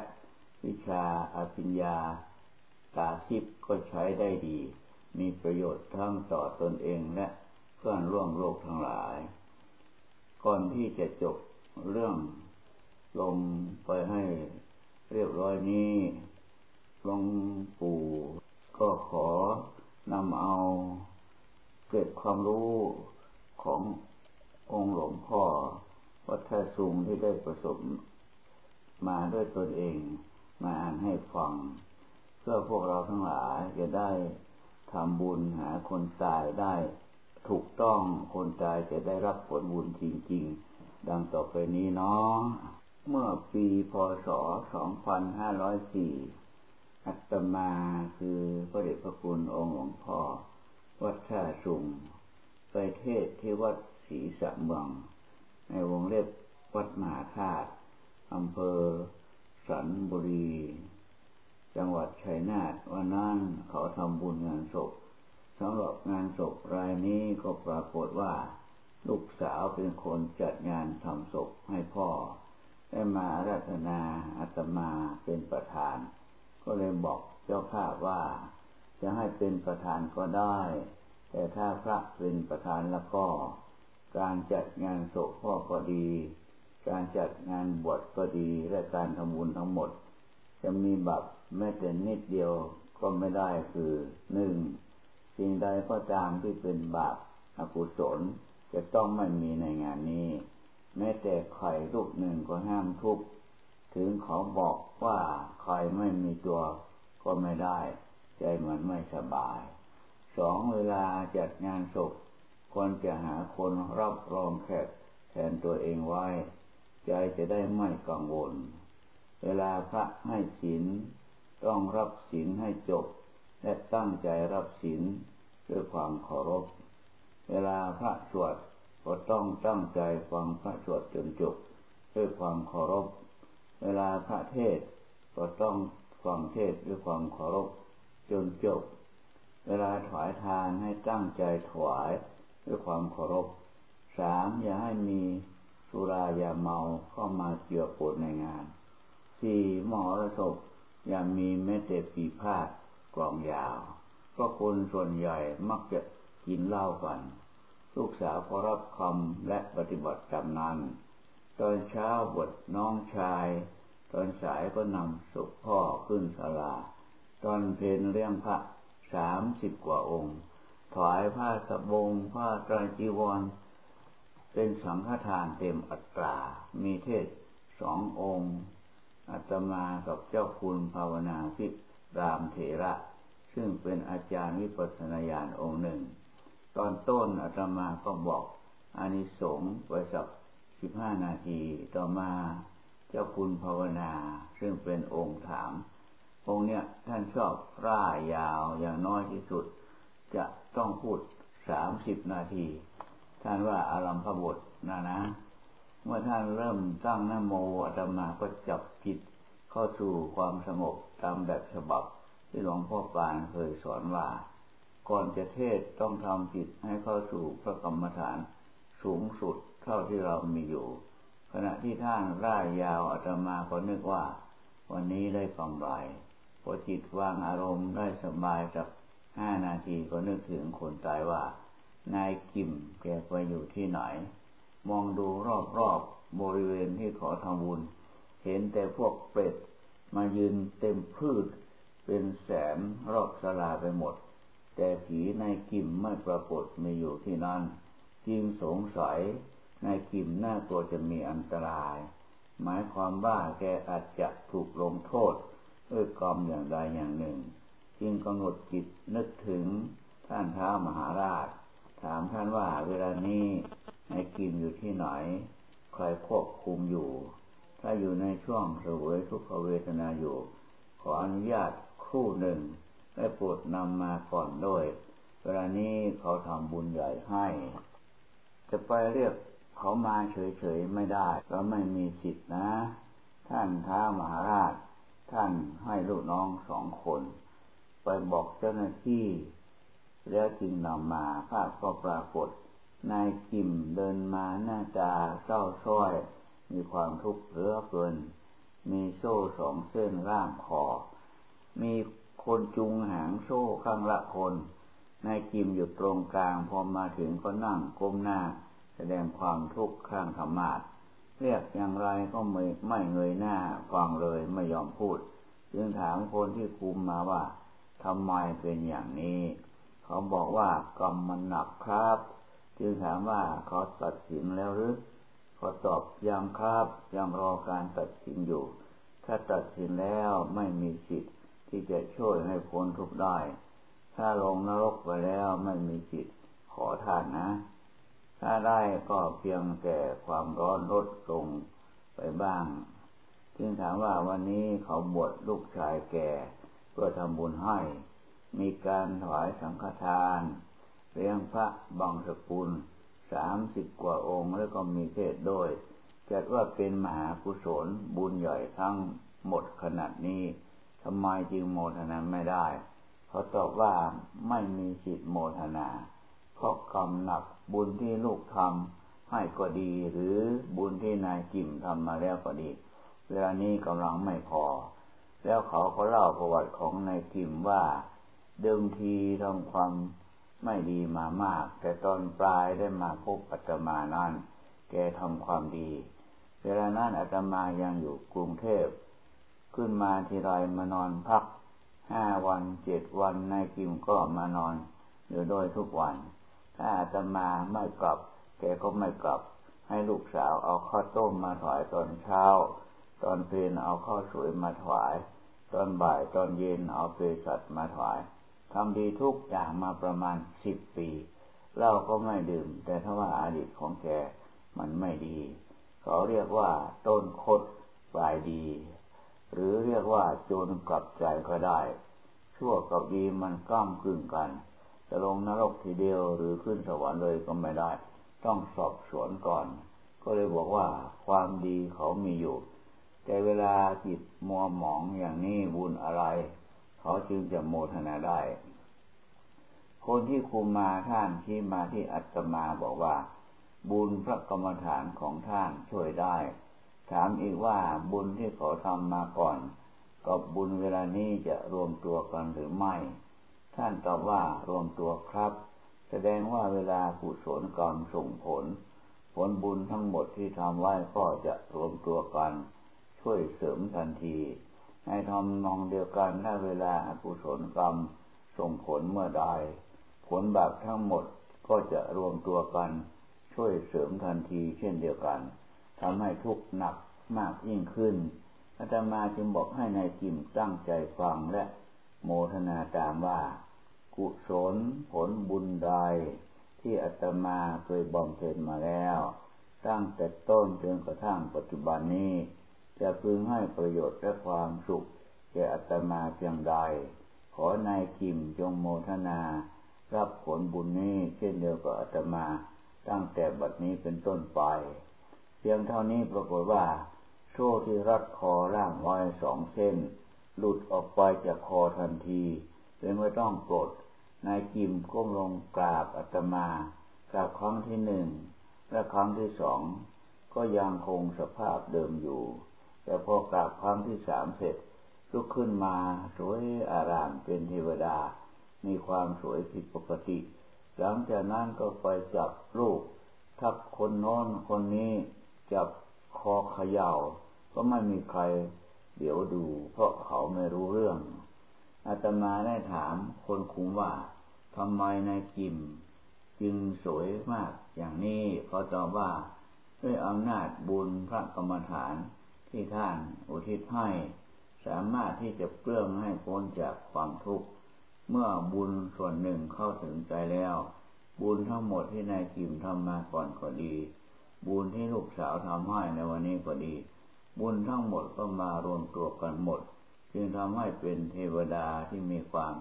วิชาอภิญญาตาทิพย์ก็ใช้ได้ดี มีประโยชน์ทั้งต่อตนเองและเพื่อนร่วมโลกทั้งหลาย ก่อนที่จะจบเรื่องลงไปให้เรียบร้อยนี้หลวงปู่ก็ขอนำเอาเกิดความรู้ขององค์หลวงพ่อวัดท่าสุงที่ได้ประสบ มาด้วยตนเองมาอ่านให้ฟัง เพื่อพวกเราทั้งหลายจะได้ทำบุญหาคนตายได้ถูกต้องคนตายจะได้รับผลบุญจริง ๆ ดังต่อไปนี้เนาะเมื่อปีพศ 2504 อัตมาคือพระเดชพระคุณองค์หลวงพ่อ วัดท่าสุงไปเทศที่วัดศรีสะเมือง ในวงเล็บวัดมหาธาตุ อำเภอสันบุรี จังหวัดชัยนาทวันนั้นเขาทำบุญงานศพสำหรับงานศพรายนี้ก็ปรากฏว่า ลูกสาวเป็นคนจัดงานทำศพให้พ่อ ได้มารัตนาอาตมาเป็นประธาน ก็เลยบอกเจ้าภาพว่า จะให้เป็นประธานก็ได้ แต่ถ้าพระเป็นประธานแล้วก็ การจัดงานศพพ่อก็ดี การจัดงานบวชก็ดีและการทำบุญทั้งหมด จะมีบัตรแม้แต่นิดเดียวก็ไม่ได้คือหนึ่งสิ่งใดก็ตามที่เป็นบาปอกุศลจะต้องไม่มีในงานนี้ แม้แต่ไข่ลูกหนึ่งก็ห้ามทุบถึงเขาบอกว่าไข่ไม่มีตัวก็ไม่ได้ ใจมันไม่สบายสองเวลาจัดงานศพควรจะหาคนรับรองแขกแทนตัวเองไว้ ใจจะได้ไม่กังวล เวลาพระให้ศีลต้องรับศีลให้จบ และตั้งใจรับศีลด้วยความเคารพ เวลาพระสวดก็ต้องตั้งใจฟังพระสวดจนจบด้วยความเคารพ เวลาพระเทศก็ต้องฟังเทศด้วยความเคารพจนจบ เวลาถวายทานให้ตั้งใจถวายด้วยความเคารพ สามอย่าให้มี สุรายาเมาเข้ามาเกี่ยวปนในงานสี่มอระศพย่ามีแม้แต่ปีพาดกล่องยาวเพราะคนส่วนใหญ่มักจะกินเหล้ากัน ลูกสาวก็รับคำและปฏิบัติตามนั้น ตอนเช้าบทน้องชาย ตอนสายก็นำศพพ่อขึ้นศาลา ตอนเพลเลี้ยงพระสามสิบกว่าองค์ถวายผ้าสบงผ้าตรจีวร เป็นสังฆทานเต็มอัตรา มีเทศสององค์อาตมากับเจ้าคุณภาวนาพิรามเถระ ซึ่งเป็นอาจารย์วิปัสสนาญาณองค์หนึ่ง ตอนต้นอาตมาก็บอกอานิสงส์ไว้สักสิบห้านาที ต่อมาเจ้าคุณภาวนา ซึ่งเป็นองค์ถาม องค์เนี้ยท่านชอบร่ายาวอย่างน้อยที่สุด จะต้องพูดสามสิบนาที ท่านว่าอารัมพบทนะนะ เมื่อท่านเริ่มตั้งนโมอาตมาก็จับจิตเข้าสู่ความสงบตามแบบฉบับ ที่หลวงพ่อปานเคยสอนว่า ก่อนจะเทศต้องทำจิตให้เข้าสู่พระกรรมฐานสูงสุดเท่าที่เรามีอยู่ ขณะที่ท่านร่ายยาวอาตมาก็นึกว่า วันนี้ได้กำไรพอจิตวางอารมณ์ได้สบายสักห้านาทีก็นึกถึงคนตายว่า นายกิมแกไปอยู่ที่ไหน มองดูรอบๆบบริเวณที่ขอทำบุญ เห็นแต่พวกเป็ดมายืนเต็มพืช เป็นแสนรอบสลาไปหมด แต่ผีในกิมไม่ปรากฏมีอยู่ที่นั่นจึงสงสัยในกิมน่ากลัวจะมีอันตราย หมายความว่าแกอาจจะถูกลงโทษด้วยกรรมอย่างใดอย่างหนึ่ง จึงกำหนดจิตนึกถึงท่านท้ามหาราช ถามท่านว่าเวลานี้นายกิมอยู่ที่ไหน ใครควบคุมอยู่ ถ้าอยู่ในช่วงเสวยทุกขเวทนาอยู่ ขออนุญาตครู่หนึ่งได้โปรดนำมาก่อนด้วย เวลานี้เขาทำบุญใหญ่ให้ จะไปเรียกเขามาเฉยๆไม่ได้เราไม่มีสิทธินะ ท่านท้ามหาราช ท่านให้ลูกน้องสองคน ไปบอกเจ้าหน้าที่ แล้วจึงนำมาภาพก็ปรากฏ นายกิมเดินมาหน้าตาเศร้าส้อย มีความทุกข์เหลือเกิน มีโซ่สองเส้นร่างคอ มีคนจุงหางโซ่ข้างละคน นายกิมอยู่ตรงกลางพอมาถึงก็นั่งก้มหน้า แสดงความทุกข์ข้างธรรมาทเรียกอย่างไรก็ไม่ไม่เงยหน้าฟังเลยไม่ยอมพูด จึงถามคนที่คุมมาว่าทำไมเป็นอย่างนี้ เขาบอกว่ากรรมมันหนักครับ จึงถามว่าเขาตัดสินแล้วหรือเขาตอบยังครับยังรอการตัดสินอยู่ ถ้าตัดสินแล้วไม่มีสิทธิ์ที่จะช่วยให้พ้นทุกข์ได้ ถ้าลงนรกไปแล้วไม่มีสิทธิ์ขอทานนะ ถ้าได้ก็เพียงแต่ความร้อนลดลงไปบ้างจึงถามว่าวันนี้เขาบวชลูกชายแก่เพื่อทำบุญให้ มีการถวายสังฆทานเลี้ยงพระบางสกุลสามสิบกว่าองค์แล้วก็มีเทศด้วยจัดว่าเป็นมหากุศลบุญใหญ่ทั้งหมดขนาดนี้ทำไมจึงโมทนาไม่ได้เขาตอบว่าไม่มีสิทธิโมทนา เพราะกรรมหนักบุญที่ลูกทำให้ก็ดี หรือบุญที่นายจิมทำมาแล้วก็ดี เวลานี้กำลังไม่พอ แล้วเขาก็เล่าประวัติของนายจิมว่า เดิมทีทำความไม่ดีมามาก แต่ตอนปลายได้มาพบอาตมานั้นแกทำความดี เวลานั้นอาตมายังอยู่กรุงเทพ ขึ้นมาทีไรมานอนพักห้าวันเจ็ดวันนายกิมก็มานอนอยู่โดยทุกวัน ถ้าอาตมาไม่กลับ แกก็ไม่กลับ ให้ลูกสาวเอาข้าวต้มมาถวายตอนเช้า ตอนเพลนเอาข้าวสวยมาถวาย ตอนบ่ายตอนเย็นเอาเปสัตมาถวาย ทำดีทุกอย่างมาประมาณสิบปีเหล้าก็ไม่ดื่ม แต่ถ้าว่าอาดีตของแกมันไม่ดี เขาเรียกว่าต้นคดปลายดี หรือเรียกว่าโจรกลับใจก็ได้ ชั่วกับดีมันก้ามกึ่งกัน จะลงนรกทีเดียวหรือขึ้นสวรรค์เลยก็ไม่ได้ ต้องสอบสวนก่อน ก็เลยบอกว่าความดีเขามีอยู่ แต่เวลาจิตมัวหมองอย่างนี้บุญอะไร เขาจึงจะโมทนาได้ คนที่คุมมาท่านที่มาที่อัตมาบอกว่า บุญพระกรรมฐานของท่านช่วยได้ ถามอีกว่าบุญที่เขาทำมาก่อน กับบุญเวลานี้จะรวมตัวกันหรือไม่ ท่านตอบว่ารวมตัวครับ แสดงว่าเวลากุศลกรรมส่งผล ผลบุญทั้งหมดที่ทำไว้ก็จะรวมตัวกัน ช่วยเสริมทันที ในทำนองเดียวกันถ้าเวลากุศลกรรมส่งผลเมื่อใดผลบาปทั้งหมดก็จะรวมตัวกัน ช่วยเสริมทันทีเช่นเดียวกันทำให้ทุกข์หนักมากยิ่งขึ้นอาตมาจึงบอกให้ในายจิมตั้งใจฟังและโมทนาตามว่า กุศลผลบุญใดที่อาตมาเคยบำเพ็ญมาแล้ว ตั้งแต่ต้นจนกระทั่งปัจจุบันนี้ จะพึงให้ประโยชน์และความสุขแก่อาตมาเพียงใด ขอนายกิมจงโมทนา รับผลบุญนี้เช่นเดียวกับอาตมาตั้งแต่บัดนี้เป็นต้นไป เพียงเท่านี้ปรากฏว่า โซ่ที่รัดคอร่างไว้สองเส้น หลุดออกไปจากคอทันทีเลยไม่ต้องกดนายกิมก้มลงกราบอาตมากราบครั้งที่หนึ่งและครั้งที่สองก็ยังคงสภาพเดิมอยู่ แต่พอกราบครั้งที่สามเสร็จลุกขึ้นมาสวยอารามเป็นเทวดา มีความสวยผิดปกติ หลังจากนั้นก็ไปจับลูก ทับคนโน้นคนนี้จับคอเขยา่า ก็ไม่มีใครเดี๋ยวดู เพราะเขาไม่รู้เรื่อง อาตมาได้ถามคนคุมว่าทำไมนายกิม จึงสวยมากอย่างนี้เขาตอบว่าด้วยอำนาจบุญพระกรรมฐาน ที่ท่านอุทิศให้สามารถที่จะเปลื้องให้พ้นจากความทุกข์ เมื่อบุญส่วนหนึ่งเข้าถึงใจแล้ว บุญทั้งหมดที่นายกิมทำมาก่อนก็ดี บุญที่ลูกสาวทำให้ในวันนี้ก็ดี บุญทั้งหมดก็มารวมตัวกันหมด จึงทำให้เป็นเทวดาที่มีความ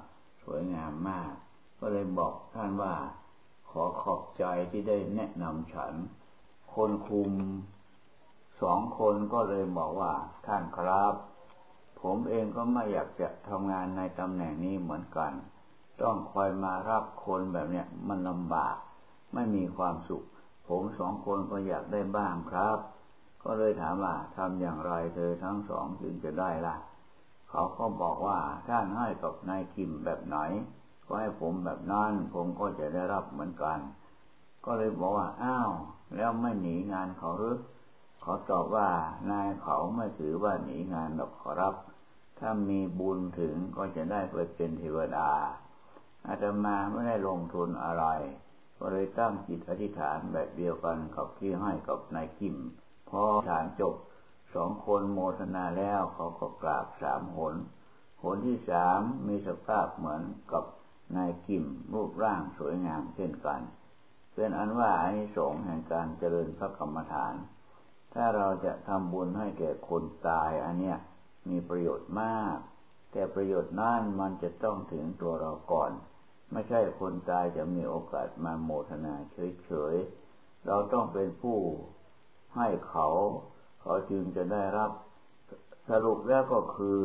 สวยงามมาก ก็เลยบอกท่านว่า ขอขอบใจที่ได้แนะนำฉัน คนคุม สองคนก็เลยบอกว่าท่านครับ ผมเองก็ไม่อยากจะทำงานในตำแหน่งนี้เหมือนกัน ต้องคอยมารับคนแบบเนี้ยมันลำบาก ไม่มีความสุข ผมสองคนก็อยากได้บ้างครับ ก็เลยถามว่าทำอย่างไรเธอทั้งสองจึงจะได้ล่ะ เขาก็บอกว่าท่านให้กับนายคิมแบบไหนก็ให้ผมแบบนั้นผมก็จะได้รับเหมือนกัน ก็เลยบอกว่าอ้าว แล้วไม่หนีงานเขาหรือ เขาตอบว่านายเขาไม่ถือว่าหนีงานหรอกขอรับ ถ้ามีบุญถึงก็จะได้ไปเป็นเทวดา อาตมาไม่ได้ลงทุนอะไร ก็เลยตั้งจิตอธิษฐานแบบเดียวกันกับที่ให้กับนายกิม พอฐานจบสองคนโมทนาแล้วเขาก็กราบสามหน หนที่สามมีสภาพเหมือนกับนายกิมรูปร่างสวยงามเช่นกัน เป็นอันว่าอานิสงส์แห่งการเจริญพระกรรมฐาน ถ้าเราจะทำบุญให้แก่คนตาย อันเนี้ยมีประโยชน์มาก แต่ประโยชน์นั่นมันจะต้องถึงตัวเราก่อน ไม่ใช่คนตายจะมีโอกาสมาโมทนาเฉยๆ เราต้องเป็นผู้ให้เขา เขาจึงจะได้รับสรุปแล้วก็คือ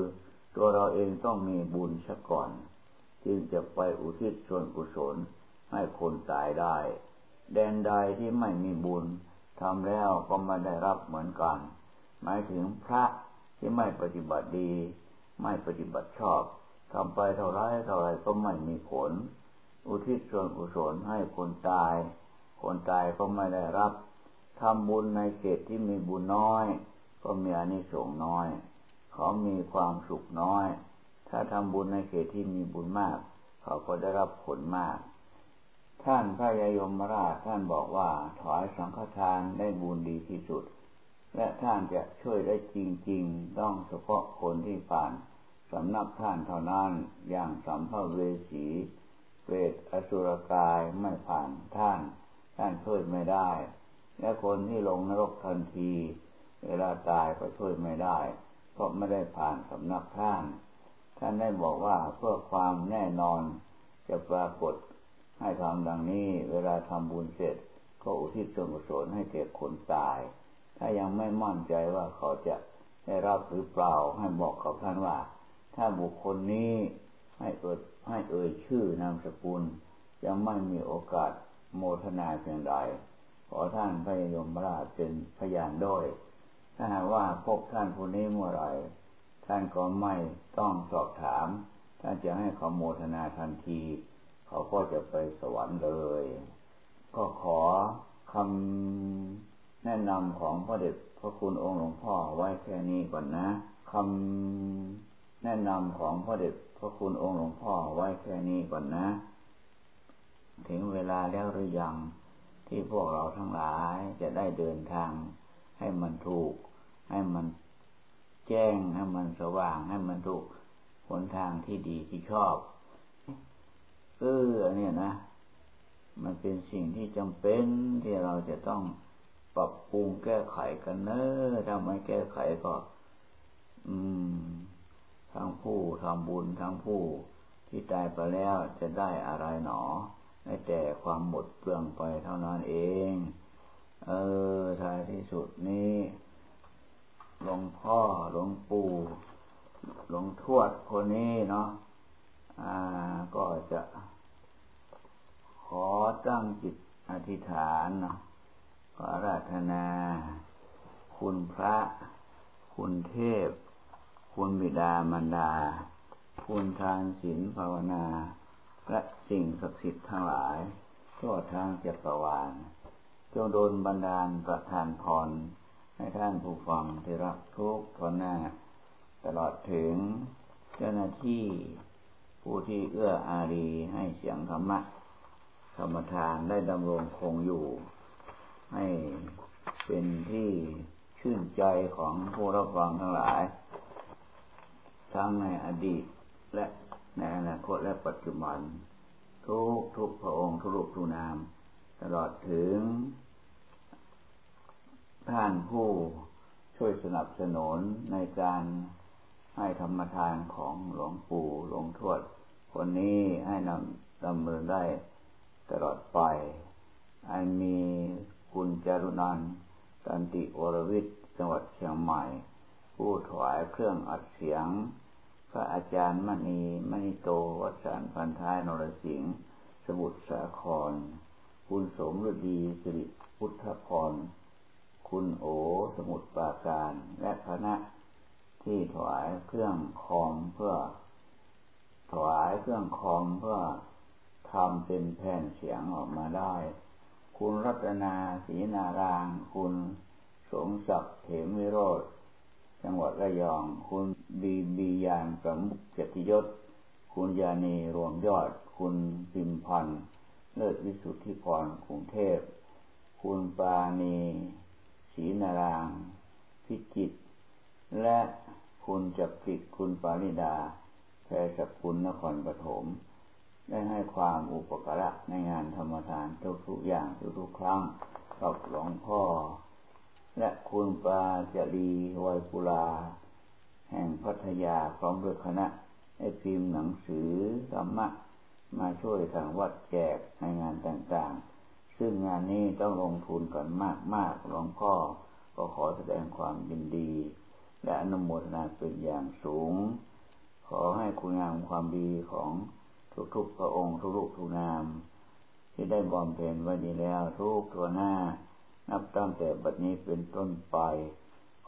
ตัวเราเองต้องมีบุญซะก่อน จึงจะไปอุทิศส่วนกุศลให้คนตายได้ แดนใดที่ไม่มีบุญ ทำแล้วก็ไม่ได้รับเหมือนกัน หมายถึงพระที่ไม่ปฏิบัติดี ไม่ปฏิบัติชอบทำไปเท่าไรเท่าไรก็ไม่มีผล อุทิศส่วนกุศลให้คนตาย คนตายก็ไม่ได้รับทำบุญในเขตที่มีบุญน้อย ก็มีอานิสงส์น้อย เขามีความสุขน้อย ถ้าทำบุญในเขตที่มีบุญมาก เขาก็ได้รับผลมาก ท่านพระยยมราชท่านบอกว่าถอยสังฆทานได้บุญดีที่สุด และท่านจะช่วยได้จริง ๆ ต้องเฉพาะคนที่ผ่านสำนักท่านเท่านั้นอย่างสัมภเวสีเวทอสุรกายไม่ผ่านท่าน ท่านช่วยไม่ได้ และคนที่ลงนรกทันที เวลาตายก็ช่วยไม่ได้เพราะไม่ได้ผ่านสำนักท่าน ท่านได้บอกว่าเพื่อความแน่นอนจะปรากฏ ให้ทำดังนี้ เวลาทำบุญเสร็จ ก็อุทิศส่วนกุศลให้แก่คนตาย ถ้ายังไม่มั่นใจว่าเขาจะได้รับหรือเปล่าให้บอกกับท่านว่า ถ้าบุคคลนี้ให้เอ่ยให้เอ่ยชื่อนามสกุล ยังไม่มีโอกาสโมทนาเพียงใด ขอท่านพระยมราชเป็นพยานด้วย ถ้าหากว่าพบท่านผู้นี้เมื่อไรท่านก็ไม่ต้องสอบถาม ท่านจะให้เขาโมทนาทันที เขาก็จะไปสวรรค์เลย ก็ขอคำแนะนำของพระเดชพระคุณองค์หลวงพ่อไว้แค่นี้ก่อนนะคำแนะนำของพระเดชพระคุณองค์หลวงพ่อไว้แค่นี้ก่อนนะ ถึงเวลาแล้วหรือยังที่พวกเราทั้งหลายจะได้เดินทาง ให้มันถูก ให้มันแจ้งให้มันสว่างให้มันถูกหนทางที่ดีที่ชอบ เออเนี่ยนะ มันเป็นสิ่งที่จำเป็นที่เราจะต้องปรับปรุงแก้ไขกันเนอะถ้าไม่แก้ไขก็ อืมทั้งผู้ทำบุญทั้งผู้ที่ตายไปแล้วจะได้อะไรหนอได้แต่ความหมดเปลืองไปเท่านั้นเอง เออท้ายที่สุดนี้หลวงพ่อหลวงปู่หลวงทวดคนนี้เนาะอ่าก็จะ ตั้งจิตอธิษฐานเนาะขอราธนา คุณพระ คุณเทพ คุณบิดามารดา คุณทานศีลภาวนา และสิ่งศักดิ์สิทธิ์ทั้งหลายทั่วทางจักรวาลจงโดนบันดาลประทานพร ให้ท่านผู้ฟังที่รักทุกทนหน้า ตลอดถึงเจ้าหน้าที่ผู้ที่เอื้ออารีให้เสียงธรรมะ ธรรมทานได้ดำรงคงอยู่ ให้เป็นที่ชชื่นใจของผู้รับฟังทั้งหลาย ทั้งในอดีตและในอนาคตและปัจจุบัน ทุกทุกพระองค์ทุกรูปทุกนาม ตลอดถึง ท่านผู้ช่วยสนับสนุนในการให้ธรรมทานของหลวงปู่หลวงทวด คนนี้ให้นำดำเนินได้ ตลอดไป อันมีคุณจารุนันตันติวรวิทย์จังหวัดเชียงใหม่ ผู้ถวายเครื่องอัดเสียง พระอาจารย์มณีมณีโตวัชานพันท้ายนรสิงห์สมุทรสาคร คุณสมฤดีสิริพุทธพร คุณโอสมุทรปราการ และคณะที่ถวายเครื่องคอมเพื่อ ถวายเครื่องคอมเพื่อ ทำเป็นแผ่นเสียงออกมาได้ คุณรัตนาศรีนาราง คุณสมศักดิ์เถมวิโรธจังหวัดระยอง คุณบีบียานประมุขเจติยศ คุณยานีรวมยอด คุณพิมพันธ์เลิศวิสุทธิพรกรุงเทพ คุณปาณีศรีนารางพิจิต และคุณจักริดคุณปาริดาแพรสกุลนครปฐม ได้ให้ความอุปการะในงานธรรมทานทุกๆอย่างทุกๆครั้งกับหลวงพ่อ และคุณปาจรีวัยปุลา แห่งพัทยาพร้อมด้วยคณะให้พิมพ์หนังสือธรรมะมาช่วยทางวัดแจกในงานต่างๆ ซึ่งงานนี้ต้องลงทุนกันมากๆหลวงพ่อก็ขอแสดงความยินดี และอนุโมทนาเป็นอย่างสูง ขอให้คุณงามความดีของ ทุกๆพระองค์ทุกลูกทุกนาม ที่ได้บำเพ็ญไว้ดีแล้วทุกตัวหน้า นับตั้งแต่บัดนี้เป็นต้นไป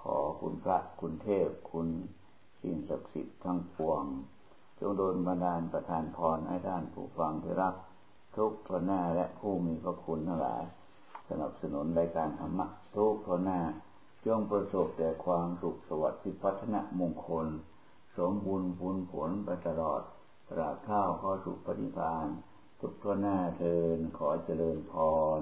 ขอคุณพระคุณเทพคุณสิ่งศักดิ์สิทธิ์ทั้งปวง จงโดนบันดาลประทานพรให้ท่านผู้ฟังที่รัก ทุกตัวหน้าและผู้มีพระคุณทั้งหลาย สนับสนุนรายการธรรมะทุกตัวหน้าจงประสบแต่ความสุขสวัสดิ์พัฒนามงคล สมบูรณ์ผลผลไปตลอด ตราบเท่าเข้าสู่ปฏิพาน สุขทั่วหน้าเทินขอเจริญพร